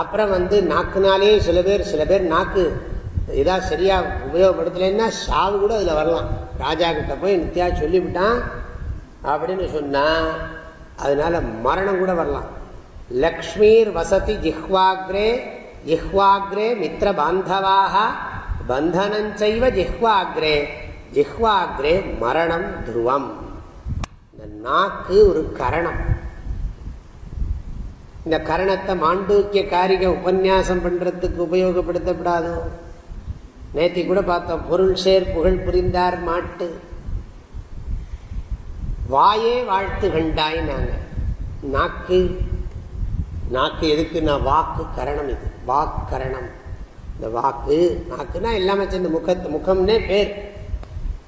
அப்புறம் வந்து நாக்குனாலே சில பேர் சில பேர் நாக்கு இதா சரியாக உபயோகப்படுத்தலைன்னா சாவு கூட அதில் வரலாம். ராஜா கிட்ட போய் நித்தியா சொல்லிவிட்டான் அப்படின்னு சொன்னால் அதனால மரணம் கூட வரலாம். லக்ஷ்மீர் வசதி ஜிஹ்வாக்ரே ஜிஹ்வாக்ரே மித்திர பாந்தவாக பந்தனஞ்சைவ ஜிஹ்வாக்ரே ஜிஹ்வாக்ரே மரணம் துருவம். இந்த நாக்கு ஒரு கரணம். இந்த கரணத்தை மாண்டூக்கிய காரிக உபன்யாசம் பண்ணுறதுக்கு உபயோகப்படுத்தப்படாதோ? நேத்தி கூட பார்த்தோம் பொருள் சேர் புகழ் புரிந்தார் மாட்டு. வாயே வாழ்த்து கண்டாய் நாங்க. நாக்கு நாக்கு எதுக்கு நான் வாக்கு கரணம் இது. வாக்கரணம் இந்த வாக்கு நாக்குன்னா எல்லாமே சேர்ந்து முகத்து முகம்னே பேர்.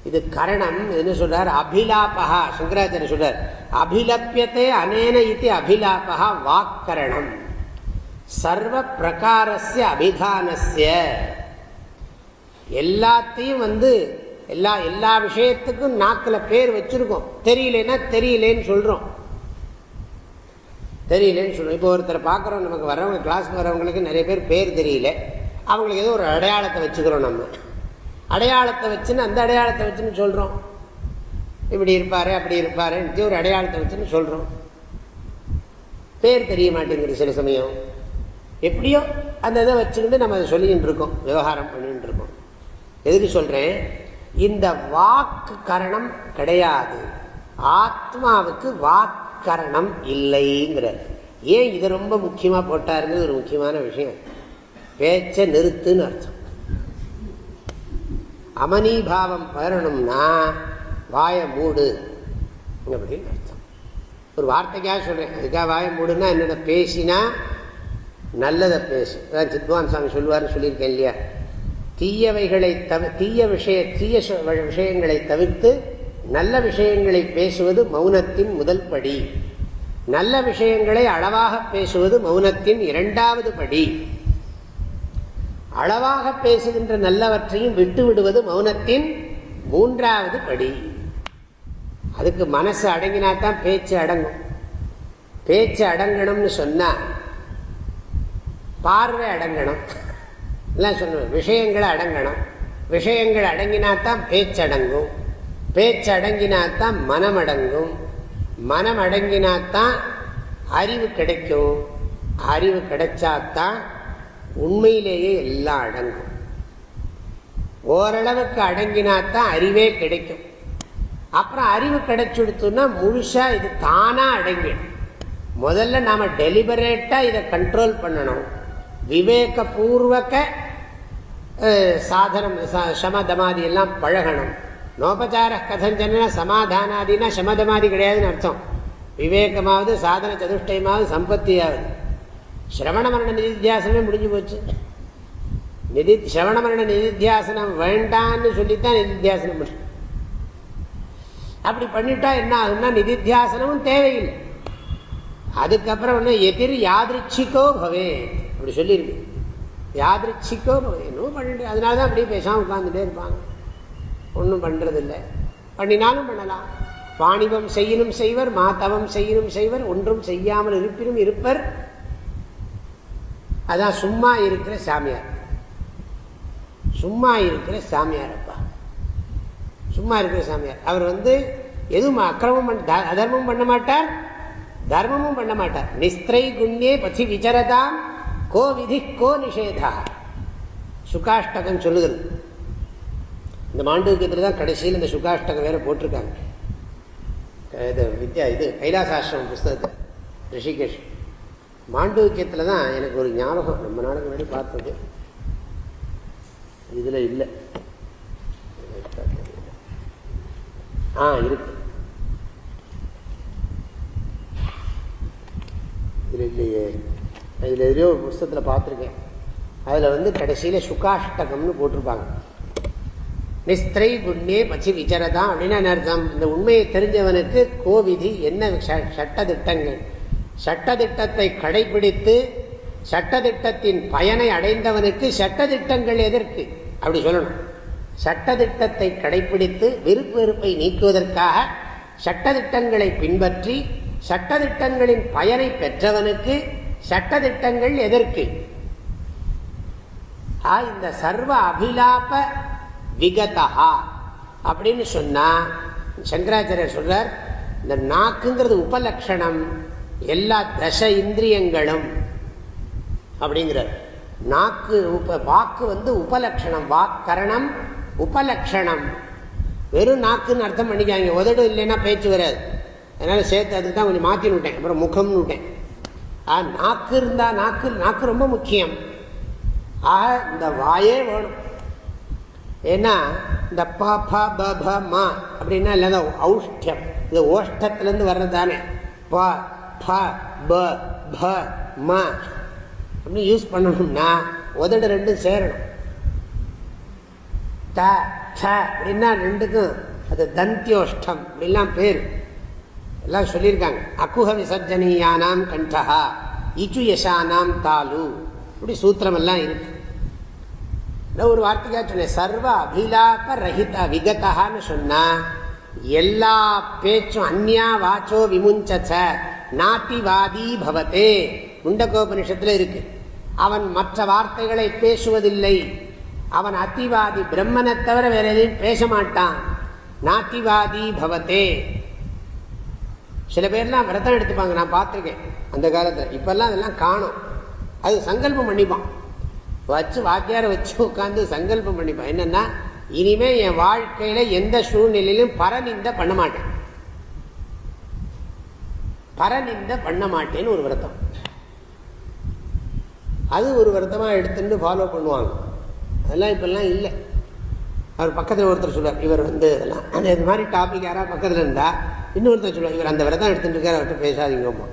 இது கரணம் என்ன சொல்றார் அபிலாபகா சங்கராச்சாரிய சொல்றார் அபிலப்பியத்தை அனேன இது அபிலாபகா வாக்கரணம். சர்வ பிரகாரஸ்ய அபிதானஸ்ய. எல்லாத்தையும் வந்து எல்லா எல்லா விஷயத்துக்கும் நாக்கில் பேர் வச்சுருக்கோம். தெரியலன்னா தெரியலேன்னு சொல்கிறோம் தெரியலேன்னு சொல்லுவோம் இப்போ ஒருத்தரை பார்க்குறோம் நமக்கு வரவங்க கிளாஸுக்கு வரவங்களுக்கு நிறைய பேர் பேர் தெரியல. அவங்களுக்கு ஏதோ ஒரு அடையாளத்தை வச்சுக்கிறோம் நம்ம. அடையாளத்தை வச்சுன்னு அந்த அடையாளத்தை வச்சுன்னு சொல்கிறோம் இப்படி இருப்பார் அப்படி இருப்பார் ஒரு அடையாளத்தை வச்சுன்னு சொல்கிறோம் பேர் தெரிய மாட்டேங்குது சில சமயம். எப்படியோ அந்த இதை வச்சுக்கிட்டு நம்ம அதை சொல்லிக்கிட்டு இருக்கோம் விவகாரம் பண்ணிகிட்டு இருக்கோம். எதுக்கு சொல்கிறேன் இந்த வாக்கு கரணம் கிடையாது. ஆத்மாவுக்கு வாக்கரணம் இல்லைங்கிறார். ஏன் இதை ரொம்ப முக்கியமாக போட்டாருங்கிறது ஒரு முக்கியமான விஷயம். பேச்ச நிறுத்துன்னு அர்த்தம். அமனிபாவம் பகரணும்னா வாய மூடு அப்படின்னு அர்த்தம். ஒரு வார்த்தைக்காக சொல்கிறேன் அதுக்காக வாய மூடுன்னா என்னென்ன பேசினா நல்லதை பேசு. அதான் சித்வான் சாமி சொல்லுவார்னு சொல்லியிருக்கேன் இல்லையா? தீயவைகளை தவி தீய விஷய தீய விஷயங்களை தவிர்த்து நல்ல விஷயங்களை பேசுவது மௌனத்தின் முதல் படி. நல்ல விஷயங்களை அளவாக பேசுவது மௌனத்தின் இரண்டாவது படி. அளவாக பேசுகின்ற நல்லவற்றையும் விட்டு விடுவது மௌனத்தின் மூன்றாவது படி. அதுக்கு மனசு அடங்கினா தான் பேச்சு அடங்கும். பேச்சு அடங்கணும்னு சொன்னா பார்வை அடங்கணும். எல்லாம் சொல்லுவேன் விஷயங்களை அடங்கணும். விஷயங்கள் அடங்கினாத்தான் பேச்சடங்கும். பேச்சு அடங்கினாத்தான் மனம் அடங்கும் மனம் அடங்கினாத்தான் அறிவு கிடைக்கும். அறிவு கிடைச்சாத்தான் உண்மையிலேயே எல்லாம் அடங்கும். ஓரளவுக்கு அடங்கினாத்தான் அறிவே கிடைக்கும். அப்புறம் அறிவு கிடைச்சுடுத்துன்னா முழுசா இது தானா அடங்கிடும். முதல்ல நாம டெலிபரேட்டா இதை கண்ட்ரோல் பண்ணணும். விவேகபூர்வக சாதனம் சமதமாதி எல்லாம் பழகணும். நோபச்சார கதஞ்சனா சமாதானாதினா சமதமாதி கிடையாதுன்னு அர்த்தம். விவேகமாவது சாதன சதுஷ்டயமாவது சம்பத்தியாவது. சிரவண மரண நிதித்தியாசனமே முடிஞ்சு போச்சு. நிதி சிரவண மரண நிதித்தியாசனம் வேண்டான்னு சொல்லித்தான் நிதித்தியாசனம் பண்ணு. அப்படி பண்ணிட்டா என்ன ஆகும்னா நிதித்தியாசனமும் தேவையில்லை. அதுக்கப்புறம் ஒன்று எதிர் யாதிருச்சிக்கோ பவே. அப்படி சொல்லியிருக்கு. யாதிரிச்சிக்கோ என்னவோ பண்ணிட்டு அதனால தான் அப்படியே பேசாமல் உட்காந்துட்டே இருப்பாங்க. ஒன்றும் பண்ணுறதில்லை பண்ணினாலும் பண்ணலாம். வாணிபம் செய்யணும் செய்வர் மாத்தவம் செய்யணும் செய்வர் ஒன்றும் செய்யாமல் இருப்பினும் இருப்பர். அதான் சும்மா இருக்கிற சாமியார். சும்மா இருக்கிற சாமியார் அப்பா. சும்மா இருக்கிற சாமியார். அவர் வந்து எதுவும் அக்கிரமம் பண்ண அதர்மம் பண்ண மாட்டார் தர்மமும் பண்ண மாட்டார். நிஸ்திரை குண்யே பசி விசரதாம். கோ விதி கோ நிஷேதா. சுகாஷ்டகம் சொல்லுகிறது இந்த மாண்டூக்கியத்தில் தான் கடைசியில் இந்த சுகாஷ்டகம் வேற போட்டிருக்காங்க. இது வித்யா இது கைலாசாசிரமம் புஸ்தகத்தை. ரிஷிகேஷ். மாண்டூக்கியத்தில் தான் எனக்கு ஒரு ஞாபகம். ரொம்ப நாளுக்கு முன்னாடி பார்த்தது. இதில் இல்லை. ஆ இருக்கு. இதில் இல்லையே. இதில் எதிரியோ ஒரு புஸ்தத்தில் பார்த்துருக்கேன். அதில் வந்து கடைசியில் சுகாஷ்டகம்னு போட்டிருப்பாங்க. நிஸ்திரை குண்ணே பச்சி விசரதான் அப்படின்னு அர்த்தம்? இந்த உண்மையை தெரிஞ்சவனுக்கு கோவிதி என்ன சட்டத்திட்டங்கள்? சட்டத்திட்டத்தை கடைபிடித்து சட்டத்திட்டத்தின் பயனை அடைந்தவனுக்கு சட்டத்திட்டங்கள் எதற்கு? அப்படி சொல்லணும். சட்டத்திட்டத்தை கடைபிடித்து விருப்பு வெறுப்பை நீக்குவதற்காக சட்டத்திட்டங்களை பின்பற்றி சட்டத்திட்டங்களின் பயனை பெற்றவனுக்கு சட்டத்திட்டங்கள் எதற்கு? இந்த சர்வ அபிலாப விகதா அப்படின்னு சொன்னா சங்கராச்சாரியர் சொல்றார் இந்த நாக்குங்கிறது உபலட்சணம் எல்லா தச இந்திரியங்களும். அப்படிங்கிறார். நாக்கு உப வாக்கு வந்து உபலட்சணம் வாக்கரணம் உபலட்சணம் வெறும் நாக்குன்னு அர்த்தம் பண்ணிக்காங்க உதடு இல்லைன்னா பேச்சு வராது. அதனால சேர்த்து அதுக்கு தான் கொஞ்சம் மாற்றின்னு விட்டேன். அப்புறம் முகம்னு விட்டேன். நாக்கு இருந்தா நாக்கு நாக்கு ரொம்ப முக்கியம். ஆக இந்த வாயே வேணும். ஏன்னா இந்த ப ப ப ப மா அப்படின்னா இல்லை ஔஷ்டியம் இது ஓஷ்டத்துலேருந்து வர்றது தானே ப ப ப ப ம அப்படின்னு யூஸ் பண்ணணும்னா உதடு ரெண்டும் சேரணும். த ச அப்படின்னா ரெண்டுக்கும் அது தந்தியோஷ்டம் அப்படிலாம் பேர். எல்லாம் சொல்லியிருக்காங்க. அக்குஹ விசர்ஜனீயானாம் கண்டஹா. இச்சு யசானாம் தாலு. இப்படி சூத்திரம் எல்லாம் இருக்கு ஒரு வார்த்தைக்கா சொன்னேன். சர்வ அபிலாப ரஹித விகதான்னு சொன்னா எல்லா பேச்சும் அந்யா வாச்சோ விமுஞ்ச நாத்திவாதி பவத்தே முண்டகோபனிஷத்துல இருக்கு. அவன் மற்ற வார்த்தைகளை பேசுவதில்லை. அவன் அத்திவாதி பிரம்மனை தவிர வேற எதையும் பேச மாட்டான். நாத்திவாதி பவத்தே சில பேர்லாம் விரதம் எடுத்துப்பாங்க நான் பார்த்துருக்கேன் அந்த காலத்தில். இப்பெல்லாம் அதெல்லாம் காணும். அது சங்கல்பம் பண்ணிப்பான். வச்சு வாத்தியாரை வச்சு உட்காந்து சங்கல்பம் பண்ணிப்பான். என்னன்னா இனிமே என் வாழ்க்கையில எந்த சூழ்நிலையிலும் பரநிந்த பண்ண மாட்டேன். பரநிந்த பண்ண மாட்டேன்னு ஒரு விரதம். அது ஒரு விரதமாக எடுத்துட்டு ஃபாலோ பண்ணுவாங்க. அதெல்லாம் இப்பெல்லாம் இல்லை. அவர் பக்கத்தில் ஒருத்தர் சொல்லுவார் இவர் வந்து இதெல்லாம். அந்த இது மாதிரி டாபிக் யாராவது பக்கத்தில் இருந்தால் இன்னொருத்தர் சொல்லுவாங்க இவர் அந்த விரதம் எடுத்துட்டு இருக்கார் அவர்கிட்ட பேசாதீங்கம்மா.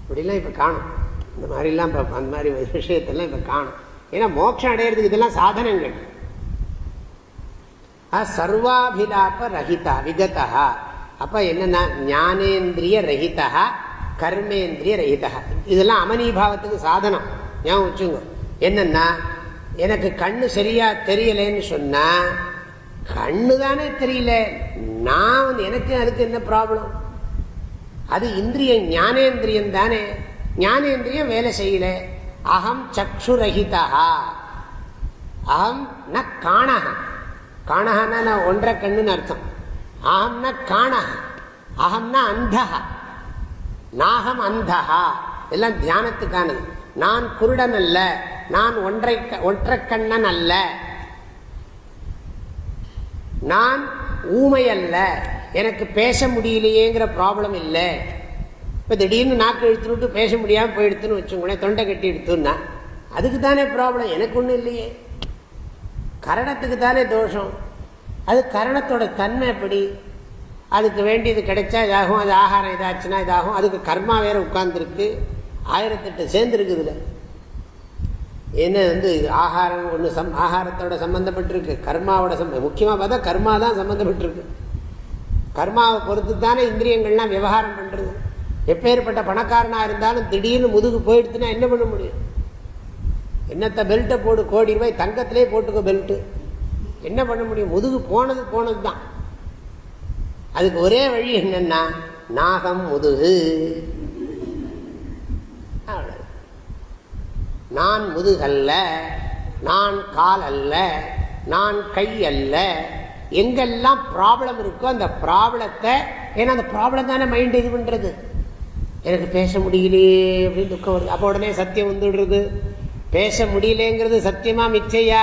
இப்படிலாம் இப்போ காணும். இந்த மாதிரிலாம் இப்போ அந்த மாதிரி விஷயத்தெல்லாம் இப்போ காணும். ஏன்னா மோட்சம் அடையிறதுக்கு இதெல்லாம் சாதனங்கள். சர்வாபிலாப ரஹிதா விகதா. அப்ப என்னென்னா ஞானேந்திரிய ரஹிதா கர்மேந்திரிய ரஹிதா. இதெல்லாம் அமனிபாவத்துக்கு சாதனம். ஞாபகம் வச்சுங்க என்னன்னா எனக்கு கண்ணு சரியா தெரியலேன்னு சொன்னா கண்ணு தானே தெரியல. நான் வந்து எனக்கு அதுக்கு என்ன ப்ராப்ளம் அது இந்திரியம் ஞானேந்திரியம் தானே. ஞானேந்திரியம் வேலை செய்யல. அகம் சக்ஷுரஹிதா அகம் ந காணக காணகன்னா நான் ஒன்றரை கண்ணுன்னு அர்த்தம். அகம்னா காணக அகம்னா அந்தக நாகம் அந்தகா எல்லாம் தியானத்துக்கானது. நான் குருடன் அல்ல. நான் ஒன்றை ஒற்றை கண்ணன் அல்ல. நான் ஊமை அல்ல எனக்கு பேச முடியலையேங்கிற ப்ராப்ளம் இல்லை. இப்போ திடீர்னு நாக்கு இழுத்துட்டு பேச முடியாமல் போயிடுத்துன்னு வச்சுக்கோங்களேன் தொண்டை கட்டி எடுத்துன்னா. அதுக்கு தானே ப்ராப்ளம் எனக்கு ஒன்றும் இல்லையே. கரணத்துக்கு தானே தோஷம். அது கரணத்தோட தன்மை எப்படி? அதுக்கு வேண்டியது கிடைச்சா இதாகும் அது ஆகாரம் இதாச்சுன்னா இதாகும். அதுக்கு கர்மா வேறு உட்கார்ந்துருக்கு. ஆயிரத்தெட்டு சேர்ந்துருக்குதுல. என்ன வந்து ஆகாரம் ஒன்று சம் ஆகாரத்தோட சம்மந்தப்பட்டிருக்கு கர்மாவோட சம் முக்கியமாக பார்த்தா கர்மா தான் சம்மந்தப்பட்டிருக்கு கர்மாவை பொறுத்து தானே இந்திரியங்கள்லாம் விவகாரம் பண்ணுறது எப்பேற்பட்ட பணக்காரனாக இருந்தாலும் திடீர்னு முதுகு போயிடுச்சுன்னா என்ன பண்ண முடியும்? என்னத்த பெல்ட்டை போடு கோடி ரூபாய் தங்கத்திலே போட்டுக்கோ பெல்ட்டு என்ன பண்ண முடியும்? முதுகு போனது போனது தான். அதுக்கு ஒரே வழி என்னென்னா நாகம் முதுகு. நான் முதுகல்ல நான் கால் அல்ல நான் கை அல்ல எங்கெல்லாம் ப்ராப்ளம் இருக்கோ அந்த ப்ராப்ளத்தை ஏன்னா அந்த ப்ராப்ளம் தானே மைண்ட் இது பண்ணுறது எனக்கு பேச முடியலையே அப்படின்னு துக்கம் வருது. அப்போ உடனே சத்தியம் வந்துடுறது. பேச முடியலேங்கிறது சத்தியமா மிச்சையா?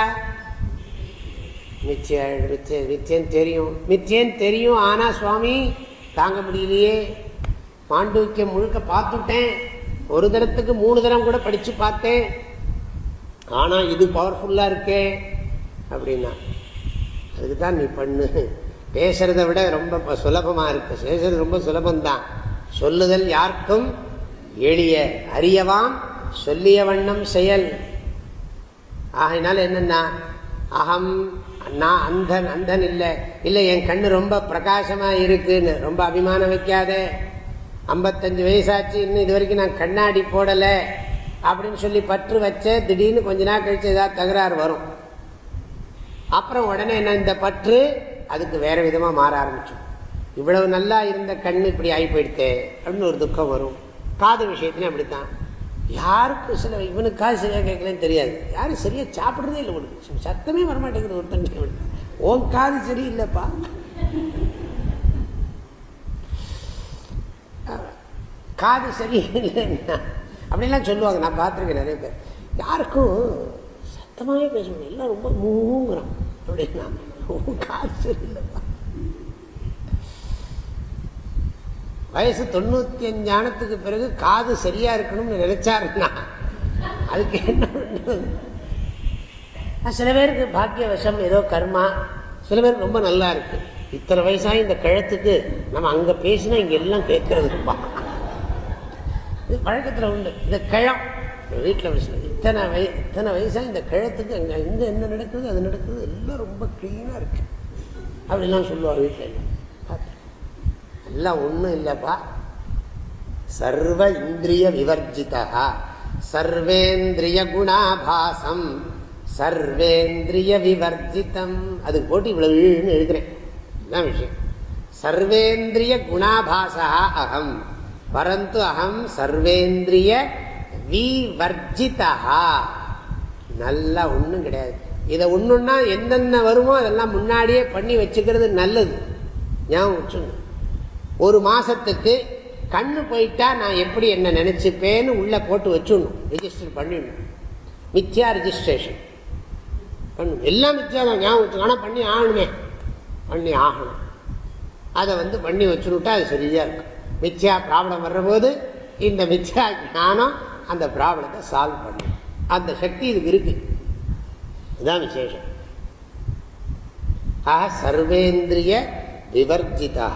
மிச்ச மிச்ச மிச்சம் தெரியும். மிச்சம் தெரியும். ஆனா சுவாமி தாங்க முடியலையே. மாண்டூக்கியம் முழுக்க பார்த்துட்டேன். ஒரு தரத்துக்கு மூணு தரம் கூட படிச்சு பார்த்தேன். ஆனா இது பவர்ஃபுல்லா இருக்கே அப்படின்னா. அதுக்கு தான் நீ பண்ணு. பேசுகிறத விட ரொம்ப சுலபமா இருக்கு. பேசுறது ரொம்ப சுலபம்தான். சொல்லுதல் யாருக்கும் எளிய. அறியவாம் சொல்லிய வண்ணம் செயல். ஆகினால என்னன்னா அகம் நான் அந்தன் அந்தன் இல்லை. இல்லை என் கண்ணு ரொம்ப பிரகாசமாக இருக்குன்னு. ரொம்ப அபிமானம் வைக்காதே. ஐம்பத்தஞ்சு வயசாச்சு இன்னும் இது வரைக்கும் நான் கண்ணாடி போடலை அப்படின்னு சொல்லி பற்று வச்சேன். திடீர்னு கொஞ்ச நாள் கழிச்சு ஏதாவது தகராறு வரும். அப்புறம் உடனே என்ன இந்த பற்று அதுக்கு வேற விதமா மாற ஆரம்பிச்சோம் இவ்வளவு நல்லா இருந்த கண் இப்படி ஆகி போயிடுத்தே அப்படின்னு ஒரு துக்கம் வரும். காது விஷயத்துலையும் அப்படித்தான். யாருக்கும் சில இவனுக்கு காது கேட்கலன்னு தெரியாது. யாரும் சரியா சாப்பிடுறதே இல்லை உனக்கு. சத்தமே வரமாட்டேங்குது ஒருத்தன் ஓன் காது சரியில்லைப்பா. காது சரியில்லைன்னா. அப்படிலாம் சொல்லுவாங்க. நான் பார்த்துருக்கேன் நிறைய பேர். யாருக்கும் சத்தமாகவே பேச முடியும் எல்லாம் ரொம்ப மூங்குறான். அப்படின்னா காது சரியில்லைப்பா வயசு தொண்ணூத்தி அஞ்சானத்துக்கு பிறகு காது சரியா இருக்கணும்னு நினைச்சாருன்னா அதுக்கு என்ன சில பேருக்கு பாக்கியவசம் ஏதோ கர்மா சில பேருக்கு ரொம்ப நல்லா இருக்கு. இத்தனை வயசாக இந்த கிழத்துக்கு நம்ம அங்கே பேசினா இங்கே எல்லாம் கேட்கறதுப்பா இது பழக்கத்தில் உண்டு. இந்த கிழம். வீட்டில் பேசுறது இத்தனை வய இத்தனை வயசாக இந்த கிழத்துக்கு அங்கே இங்கே என்ன நடக்குது அது நடக்குது எல்லாம் ரொம்ப க்ளீனாக இருக்கு. அப்படிலாம் சொல்லுவார் வீட்டில் எல்லாம். எல்லாம் ஒன்றும் இல்லைப்பா. சர்வ இந்திரிய விவர்ஜிதா சர்வேந்திரிய குணாபாசம். சர்வேந்திரிய விவர்ஜிதம். அது போட்டு இவ்வளவு எழுதுறேன். என்ன விஷயம்? சர்வேந்திரிய குணாபாசா அகம். பரந்து அகம் சர்வேந்திரிய விவர்ஜிதா நல்லா ஒன்றும் கிடையாது. இதை ஒன்றுன்னா என்னென்ன வருமோ அதெல்லாம் முன்னாடியே பண்ணி வச்சுக்கிறது நல்லது. ஞாபகம் வச்சுங்க ஒரு மாதத்துக்கு கண்ணு போயிட்டா நான் எப்படி என்ன நினச்சிப்பேன்னு உள்ளே போட்டு வச்சுடணும். ரிஜிஸ்டர் பண்ணிடணும். மித்யா ரிஜிஸ்ட்ரேஷன் பண்ணணும் எல்லாம் மித்யா தான் ஞாபகம் வச்சு ஆனால் பண்ணி ஆகணுமே. பண்ணி ஆகணும். அதை வந்து பண்ணி வச்சுருட்டா அது சரியாக இருக்கும் மித்யா ப்ராப்ளம் வர்றபோது இந்த மித்யா ஞானம் அந்த ப்ராப்ளத்தை சால்வ் பண்ணும். அந்த சக்தி இதுக்கு இருக்கு. இதுதான் விசேஷம். ஆக சர்வேந்திரிய விவர்ஜிதா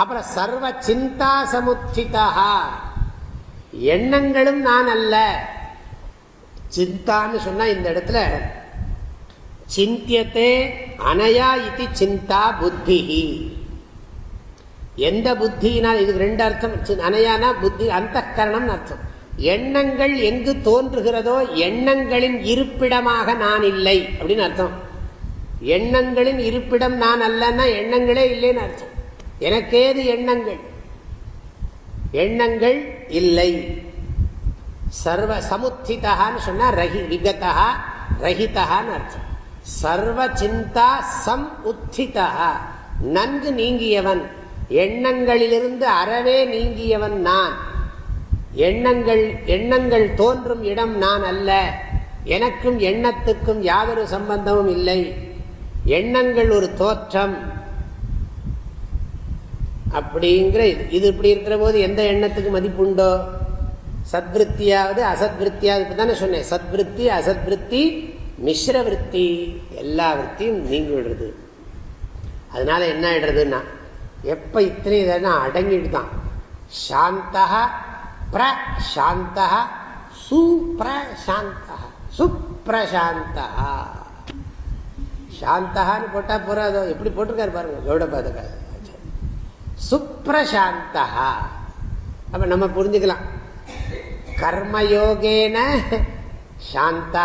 அப்புறம் சர்வ சிந்தா சமுச்சிதா எண்ணங்களும் நான் அல்ல. சிந்தான்னு சொன்னா இந்த இடத்துல சிந்தியத்தே அனயா இது சிந்தா புத்தி எந்த புத்தியினால் இதுக்கு ரெண்டு அர்த்தம் அனையானா புத்தி அந்த கரணம் அர்த்தம். எண்ணங்கள் எங்கு தோன்றுகிறதோ எண்ணங்களின் இருப்பிடமாக நான் இல்லை அப்படின்னு அர்த்தம். எண்ணங்களின் இருப்பிடம் நான் அல்லன்னா எண்ணங்களே இல்லைன்னு அர்த்தம். எனக்கேது எண்ணங்கள்? எண்ணங்கள் இல்லை. சர்வ சமுத்திதான்னு சொன்னா ரஹி விகதா ரஹிதான்னு அர்த்தம். சர்வ சிந்தா சம் உத்திதா நன்கு நீங்கியவன். எண்ணங்களிலிருந்து அறவே நீங்கியவன் நான். எண்ணங்கள் எண்ணங்கள் தோன்றும் இடம் நான் அல்ல. எனக்கும் எண்ணத்துக்கும் யாதொரு சம்பந்தமும் இல்லை. எண்ணங்கள் ஒரு தோற்றம். அப்படிங்கிற இது இது இப்படி இருக்கிற போது எந்த எண்ணத்துக்கு மதிப்புண்டோ? சத்விருத்தியாவது அசத்விருத்தியாவது இப்போ தானே சொன்னேன். சத்விருத்தி அசத்விருத்தி மிஸ்ர விற்பி எல்லா விற்த்தியும் நீங்கிவிடுறது. அதனால என்ன ஆயிடுறதுன்னா எப்போ இத்தனை இதெல்லாம் அடங்கிட்டு தான் சாந்தா பிரசாந்தா சுப்ரசாந்தா சுப்ரசாந்தா சாந்தகான்னு போட்டால் போறாதோ எப்படி போட்டிருக்காரு பாருங்க கௌட பாதக சுப்ரசாந்தா அப்போ நம்ம புரிஞ்சுக்கலாம். கர்மயோகேன சாந்தா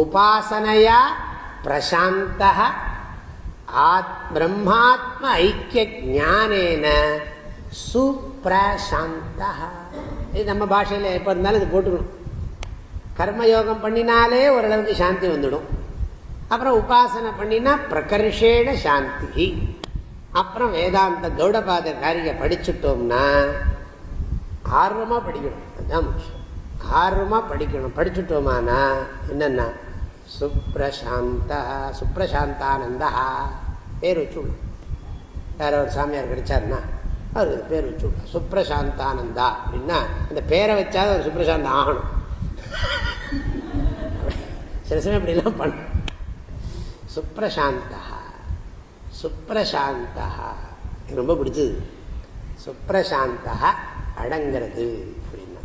உபாசனையா பிரசாந்தா பிரம்மாத்ம ஐக்கிய ஜானேன சுப்ரசாந்த இது நம்ம பாஷையில் எப்போ இருந்தாலும் இது போட்டுக்கணும். கர்மயோகம் பண்ணினாலே ஓரளவுக்கு சாந்தி வந்துடும். அப்புறம் உபாசனை பண்ணினா பிரகர்ஷேட சாந்தி. அப்புறம் வேதாந்த கௌடபாத காரிய படிச்சுட்டோம்னா ஆர்வமாக படிக்கணும். அதுதான் முக்கியம். ஆர்வமாக படிக்கணும். படிச்சுட்டோமானா என்னென்னா சுப்ரசாந்தா சுப்ரசாந்தானந்தா பேர் வச்சுடணும் வேற ஒரு சாமியார் கிடைச்சாருன்னா அவருக்கு பேர் வச்சுடலாம் சுப்ரசாந்தானந்தா அப்படின்னா அந்த பேரை வச்சாத அவர் சுப்ரசாந்தம் ஆகணும். சில சமயம் இப்படிலாம் பண்ண சுப்ரசாந்தா சுப்ரசாந்தா ரொம்ப பிடிச்சது. சுப்ரசாந்தா அடங்கிறது அப்படின்னா.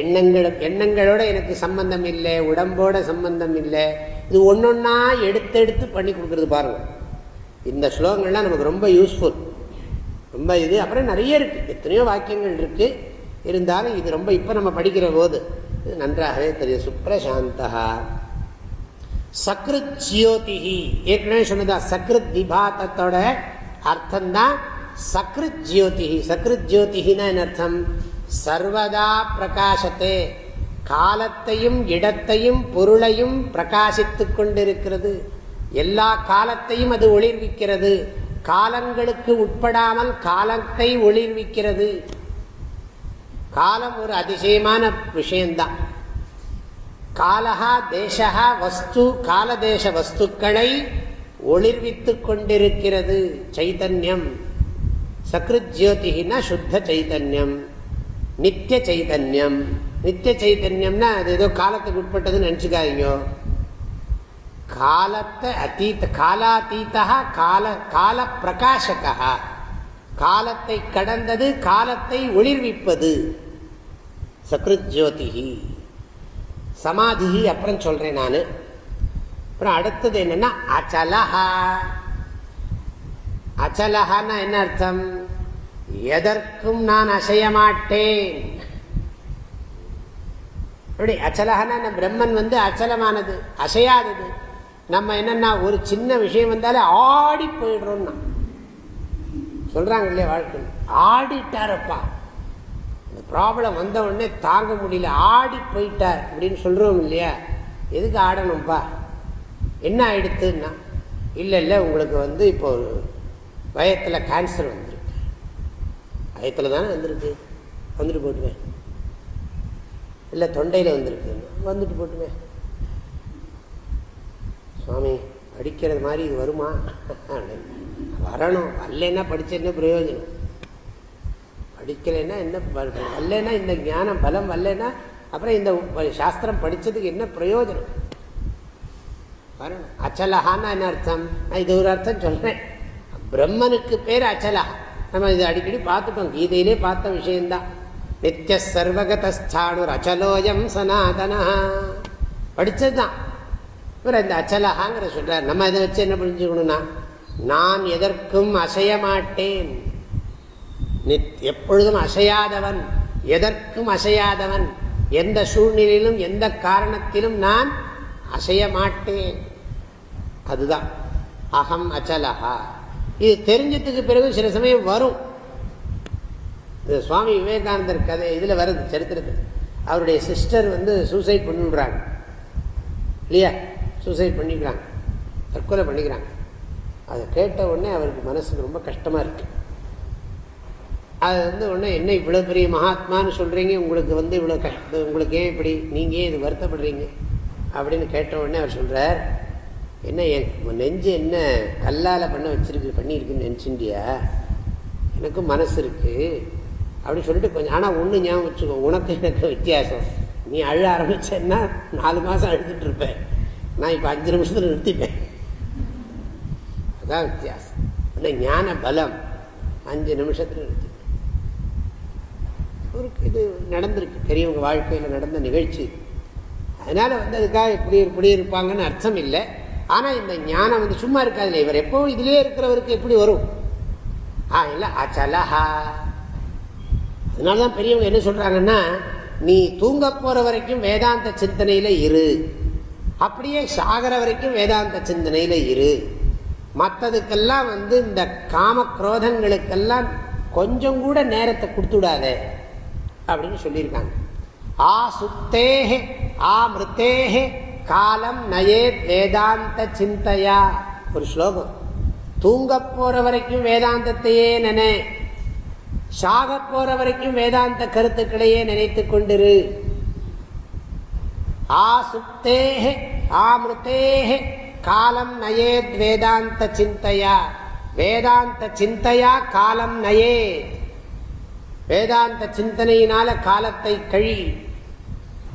எண்ணங்கள் எண்ணங்களோட எனக்கு சம்பந்தம் இல்லை உடம்போட சம்பந்தம் இல்லை. இது ஒன்று எடுத்து எடுத்து பண்ணி கொடுக்குறது பாருங்கள் இந்த ஸ்லோகங்கள்லாம் நமக்கு ரொம்ப யூஸ்ஃபுல் ரொம்ப இது. அப்புறம் நிறைய இருக்குது எத்தனையோ வாக்கியங்கள் இருக்குது இருந்தாலும் இது ரொம்ப இப்போ நம்ம படிக்கிற போது இது நன்றாகவே தெரியும். சுப்ரசாந்தா. சக்ருத் ஜியோதிஹி. ஏற்கனவே சொன்னதா சக்ருத் விபாத்தத்தோட அர்த்தம் தான் சக்ருத் ஜியோதிஹி. சக்ருத் ஜியோதிஹினா என்ன அர்த்தம்? சர்வதா பிரகாசத்தே. காலத்தையும் இடத்தையும் பொருளையும் பிரகாசித்து கொண்டிருக்கிறது. எல்லா காலத்தையும் அது ஒளிர்விக்கிறது. காலங்களுக்கு உட்படாமல் காலத்தை ஒளிர்விக்கிறது. காலம் ஒரு அதிசயமான விஷயம்தான். காலகா தேசகா வஸ்து காலதேச வஸ்துக்களை ஒளிர்வித்துக் கொண்டிருக்கிறது சைதன்யம். சக்ருத் ஜோதினா சுத்த சைதன்யம் நித்திய சைதன்யம். நித்திய சைதன்யம்னா அது ஏதோ காலத்துக்கு உட்பட்டதுன்னு நினச்சிக்காதீங்க. காலத்தை அத்தீத்த காலாத்தீத்தா கால கால பிரகாசகா காலத்தை கடந்தது காலத்தை ஒளிர்விப்பது. சக்ருத் ஜோதிஹி சமாதி அப்புறம் சொல்றேன் நான். அப்புறம் அடுத்தது என்னன்னா அச்சலஹா. அச்சலஹான்னா என்ன அர்த்தம்? எதற்கும் நான் அசைய மாட்டேன் அப்படி அச்சலஹான பிரம்மன் வந்து அச்சலமானது அசையாதது. நம்ம என்னன்னா ஒரு சின்ன விஷயம் வந்தாலே ஆடி போயிடுறோம்னா. சொல்றாங்க இல்லையா வாழ்க்கை ஆடிட்டாரப்பா இந்த ப்ராப்ளம் வந்த உடனே தாங்க முடியல ஆடி போயிட்டார் அப்படின்னு சொல்றோம் இல்லையா? எதுக்கு ஆடணும்ப்பா என்ன ஆயிடுத்துன்னா இல்லை இல்லை உங்களுக்கு வந்து இப்போ வயத்தில் கேன்சர் வந்திருக்கு. வயத்தில் தானே வந்திருக்கு? வந்துட்டு போட்டுவேன் இல்லை தொண்டையில் வந்திருக்கு வந்துட்டு போட்டுவேன் சுவாமி படிக்கிறது மாதிரி இது வருமா? வரணும். வரலன்னா படிச்ச என்ன பிரயோஜனம். படிக்கலைன்னா என்ன வரலன்னா இந்த ஞானம் பலம் வரலன்னா அப்புறம் இந்த சாஸ்திரம் படிச்சதுக்கு என்ன பிரயோஜனம்? வரணும். அச்சலஹான்னா என்ன அர்த்தம்? நான் இது ஒரு அர்த்தம் சொல்றேன். பிரம்மனுக்கு பேர் அச்சலகா நம்ம இது அடிக்கடி பார்த்துட்டோம். கீதையிலே பார்த்த விஷயம்தான். நித்திய சர்வகதானு அச்சலோயம் சனாதனா படிச்சதுதான். இவர் இந்த அச்சலஹாங்கிற சொல்றார். நம்ம இதை வச்சு என்ன புரிஞ்சுக்கணும்னா நான் எதற்கும் அசைய மாட்டேன் எப்பொழுதும் அசையாதவன் எதற்கும் அசையாதவன் எந்த சூழ்நிலையிலும் எந்த காரணத்திலும் நான் அசைய மாட்டேன் அதுதான். அகம் அச்சலஹா இது தெரிஞ்சதுக்கு பிறகு சில சமயம் வரும். சுவாமி விவேகானந்தர் கதை இதில் வருது சரித்திரத்தில். அவருடைய சிஸ்டர் வந்து சூசைட் பண்ணுறாங்க இல்லையா? சூசைட் பண்ணிக்கிறாங்க. தற்கொலை பண்ணிக்கிறாங்க. அதை கேட்ட உடனே அவருக்கு மனசுக்கு ரொம்ப கஷ்டமாக இருக்குது அது வந்து உடனே என்ன இவ்வளோ பெரிய மகாத்மான்னு சொல்கிறீங்க உங்களுக்கு வந்து இவ்வளோ கஷ்ட உங்களுக்கு ஏன் இப்படி நீங்கள் ஏன் இது வருத்தப்படுறீங்க? அப்படின்னு கேட்ட உடனே அவர் சொல்கிறார் என்ன என் நெஞ்சு என்ன கல்லால் பண்ண வச்சிருக்கு பண்ணியிருக்குன்னு நினச்சிண்டியா எனக்கும் மனசு இருக்குது அப்படின்னு சொல்லிட்டு கொஞ்சம் ஆனால் ஒன்று ஞாபகம் வச்சுக்கோ உனக்கு எனக்கு வித்தியாசம். நீ அழ ஆரம்பிச்சேன்னா நாலு மாதம் அழுதுட்டு இருப்பேன் நான் இப்போ அஞ்சு நிமிஷத்தில் நிறுத்திப்பேன். அதான் வித்தியாசம். இல்லை ஞான பலம் அஞ்சு நிமிஷத்தில் நிறுத்திப்பேன். ஒரு இது நடந்திருக்கு. பெரியவங்க வாழ்க்கையில் நடந்த நிகழ்ச்சி. அதனால வந்து அதுக்காக இப்படி இப்படி இருப்பாங்கன்னு அர்த்தம் இல்லை. ஆனால் இந்த ஞானம் வந்து சும்மா இருக்காதுல்ல இவர் எப்போவும் இதுலேயே இருக்கிறவருக்கு எப்படி வரும்? ஆ இல்லை அச்சலஹா. அதனாலதான் பெரியவங்க என்ன சொல்கிறாங்கன்னா நீ தூங்க போகிற வரைக்கும் வேதாந்த சிந்தனையில் இரு. அப்படியே சாகர வரைக்கும் வேதாந்த சிந்தனையில் இரு. மற்றதுக்கெல்லாம் வந்து இந்த காம குரோதங்களுக்கெல்லாம் கொஞ்சம் கூட நேரத்தை கொடுத்துடாத அப்படின்னு சொல்லியிருக்காங்க. ஆ சுத்தேஹே ஆ மிருத்தேஹே காலம் நயே வேதாந்த சிந்தையா. ஒரு ஸ்லோகம். தூங்க போற வரைக்கும் வேதாந்தத்தையே நினை. சாக போற வரைக்கும் வேதாந்த கருத்துக்களையே நினைத்து கொண்டிரு. ஆ ஆமிருத்தே காலம் நயேத் வேதாந்த சிந்தையா? வேதாந்த சிந்தையா காலம் நயே. வேதாந்த சிந்தனையினால காலத்தை கழி.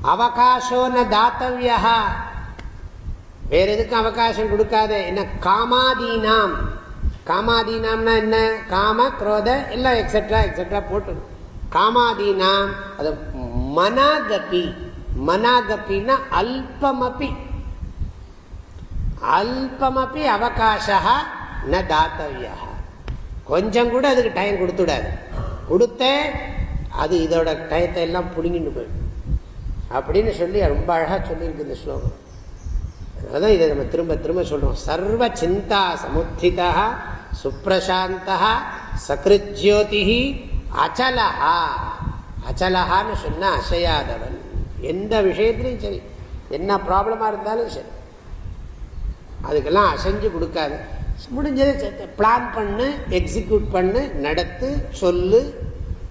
அவகாசோ ந தாத்தவியா வேற எதுக்கும் அவகாசம் கொடுக்காத. என்ன காமாதீனாம். காமாதீனாம்னா என்ன? காம குரோத எல்லாம் எக்ஸெட்ரா எக்ஸெட்ரா போட்டு காமாதீனாம் அது மனாகபி. மனாகப்பின்னா அல்பமபி. அல்பமபி அவகாசா ந தாத்தவியா கொஞ்சம் கூட அதுக்கு டைம் கொடுத்துடாது. கொடுத்த அது இதோட டயத்தை எல்லாம் புடுங்கிட்டு போயிடும். அப்படின்னு சொல்லி ரொம்ப அழகாக சொல்லியிருக்கு இந்த ஸ்லோகம். அதான் இதை நம்ம திரும்ப திரும்ப சொல்றோம். சர்வ சிந்தா சமுத்திதா சுப்பிரசாந்தா சக்ருஜோதி அச்சலஹா. அச்சலஹான்னு சொன்னால் அசையாதவன். எந்த விஷயத்துலையும் சரி. என்ன ப்ராப்ளமாக இருந்தாலும் சரி. அதுக்கெல்லாம் அசைஞ்சு கொடுக்காது. முடிஞ்சது பிளான் பண்ணு எக்ஸிக்யூட் பண்ணு நடத்து சொல்லு.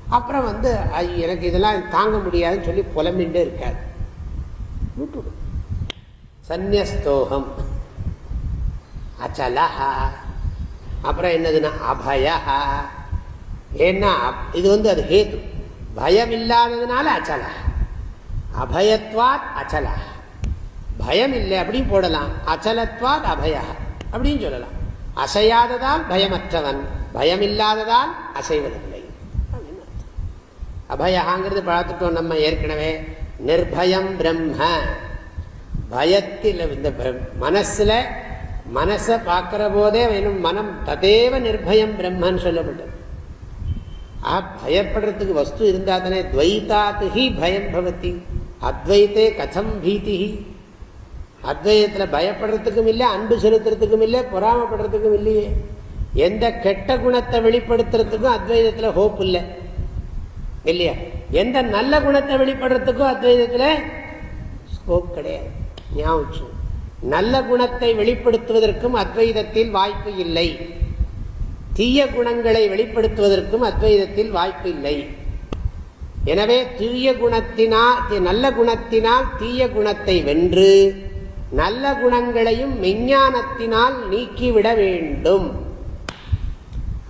அப்புறம் வந்து எனக்கு இதெல்லாம் தாங்க முடியாதுன்னு சொல்லி புலம்பின்ண்டே இருக்காது. விட்டுடும் சந்யஸ்தோகம் அச்சலஹா. அப்புறம் என்னதுன்னா அபயா. ஏன்னா இது வந்து அது ஹேத்து பயம் இல்லாததுனால அச்சலா அபயத்வாத் அச்சலா. பயம் இல்லை அப்படின்னு போடலாம். அச்சலத்வாத் அபயா அப்படின்னு சொல்லலாம். அசையாததால் பயமற்றவன் பயம் இல்லாததால் அசைவதில்லை. அபயாங்கிறது பார்த்துட்டோம் நம்ம ஏற்கனவே. நிர்பயம் பிரம்ம. பயத்தில் இந்த மனசில் மனசை பார்க்குற போதே வேணும். மனம் ததேவ நிர்பயம் பிரம்மன்னு சொல்லப்பட்டது. ஆ பயப்படுறதுக்கு வஸ்து இருந்தால் தானே துவைத்தாத்து ஹி பயம் பவத்தி அத்வைத்தே கதம் பீதி அத்வைதத்தில் பயப்படுறதுக்கும் இல்லை அன்பு செலுத்துறதுக்கும் இல்லை பொறாமப்படுறதுக்கும் இல்லையே. எந்த கெட்ட குணத்தை வெளிப்படுத்துறதுக்கும் அத்வைதத்தில் ஹோப் இல்லை. இல்லையா? எந்த நல்ல குணத்தை வெளிப்படுறதுக்கும் அத்வைதத்தில் ஸ்கோப் கிடையாது. ஞாபகம் நல்ல குணத்தை வெளிப்படுத்துவதற்கும் அத்வைதத்தில் வாய்ப்பு இல்லை. தீய குணங்களை வெளிப்படுத்துவதற்கும் அத்வைதத்தில் வாய்ப்பு இல்லை. எனவே தீய குணத்தினால் நல்ல குணத்தினால் தீய குணத்தை வென்று நல்ல குணங்களையும் மெஞ்ஞானத்தினால் நீக்கிவிட வேண்டும்.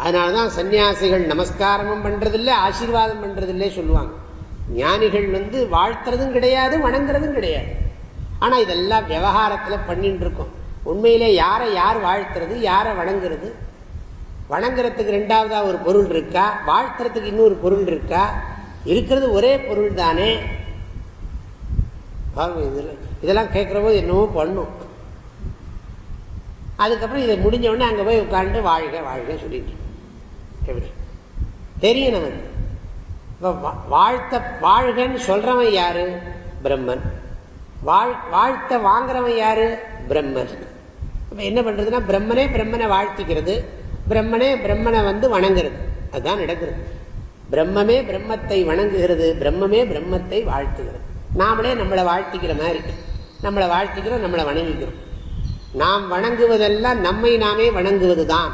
அதனாலதான் சன்னியாசிகள் நமஸ்காரமும் பண்றதில்லை ஆசீர்வாதம் பண்ணுறதில்லை சொல்லுவாங்க. ஞானிகள் வந்து வாழ்த்துறதும் கிடையாது வணங்குறதும் கிடையாது. ஆனால் இதெல்லாம் விவகாரத்தில் பண்ணிட்டு இருக்கோம். உண்மையிலே யாரை யார் வாழ்த்துறது யாரை வணங்குறது? வணங்குறதுக்கு ரெண்டாவதாக ஒரு பொருள் இருக்கா? வாழ்த்துறதுக்கு இன்னொரு பொருள் இருக்கா? இருக்கிறது ஒரே பொருள் தானே இதெல்லாம் கேட்குற போது என்னவோ பண்ணும். அதுக்கப்புறம் இதை முடிஞ்ச உடனே அங்கே போய் உட்காந்து வாழ்க வாழ்க சொல்லிட்டு. எப்படி தெரியும் நமக்கு. இப்போ வாழ்த்த வாழ்கன்னு சொல்றவன் யாரு? பிரம்மன். வாழ் வாழ்த்த வாங்குறவன் யாரு? பிரம்மன். இப்போ என்ன பண்றதுன்னா பிரம்மனே பிரம்மனை வாழ்த்திக்கிறது. பிரம்மனே பிரம்மனை வந்து வணங்குறது. அதுதான் நடக்கிறது. பிரம்மமே பிரம்மத்தை வணங்குகிறது பிரம்மமே பிரம்மத்தை வாழ்த்துகிறது. நாமளே நம்மளை வாழ்த்திக்கிற மாதிரி நம்மளை வாழ்த்திக்கிறோம் நம்மளை வணங்கிக்கிறோம். நாம் வணங்குவதெல்லாம் நம்மை நாமே வணங்குவது தான்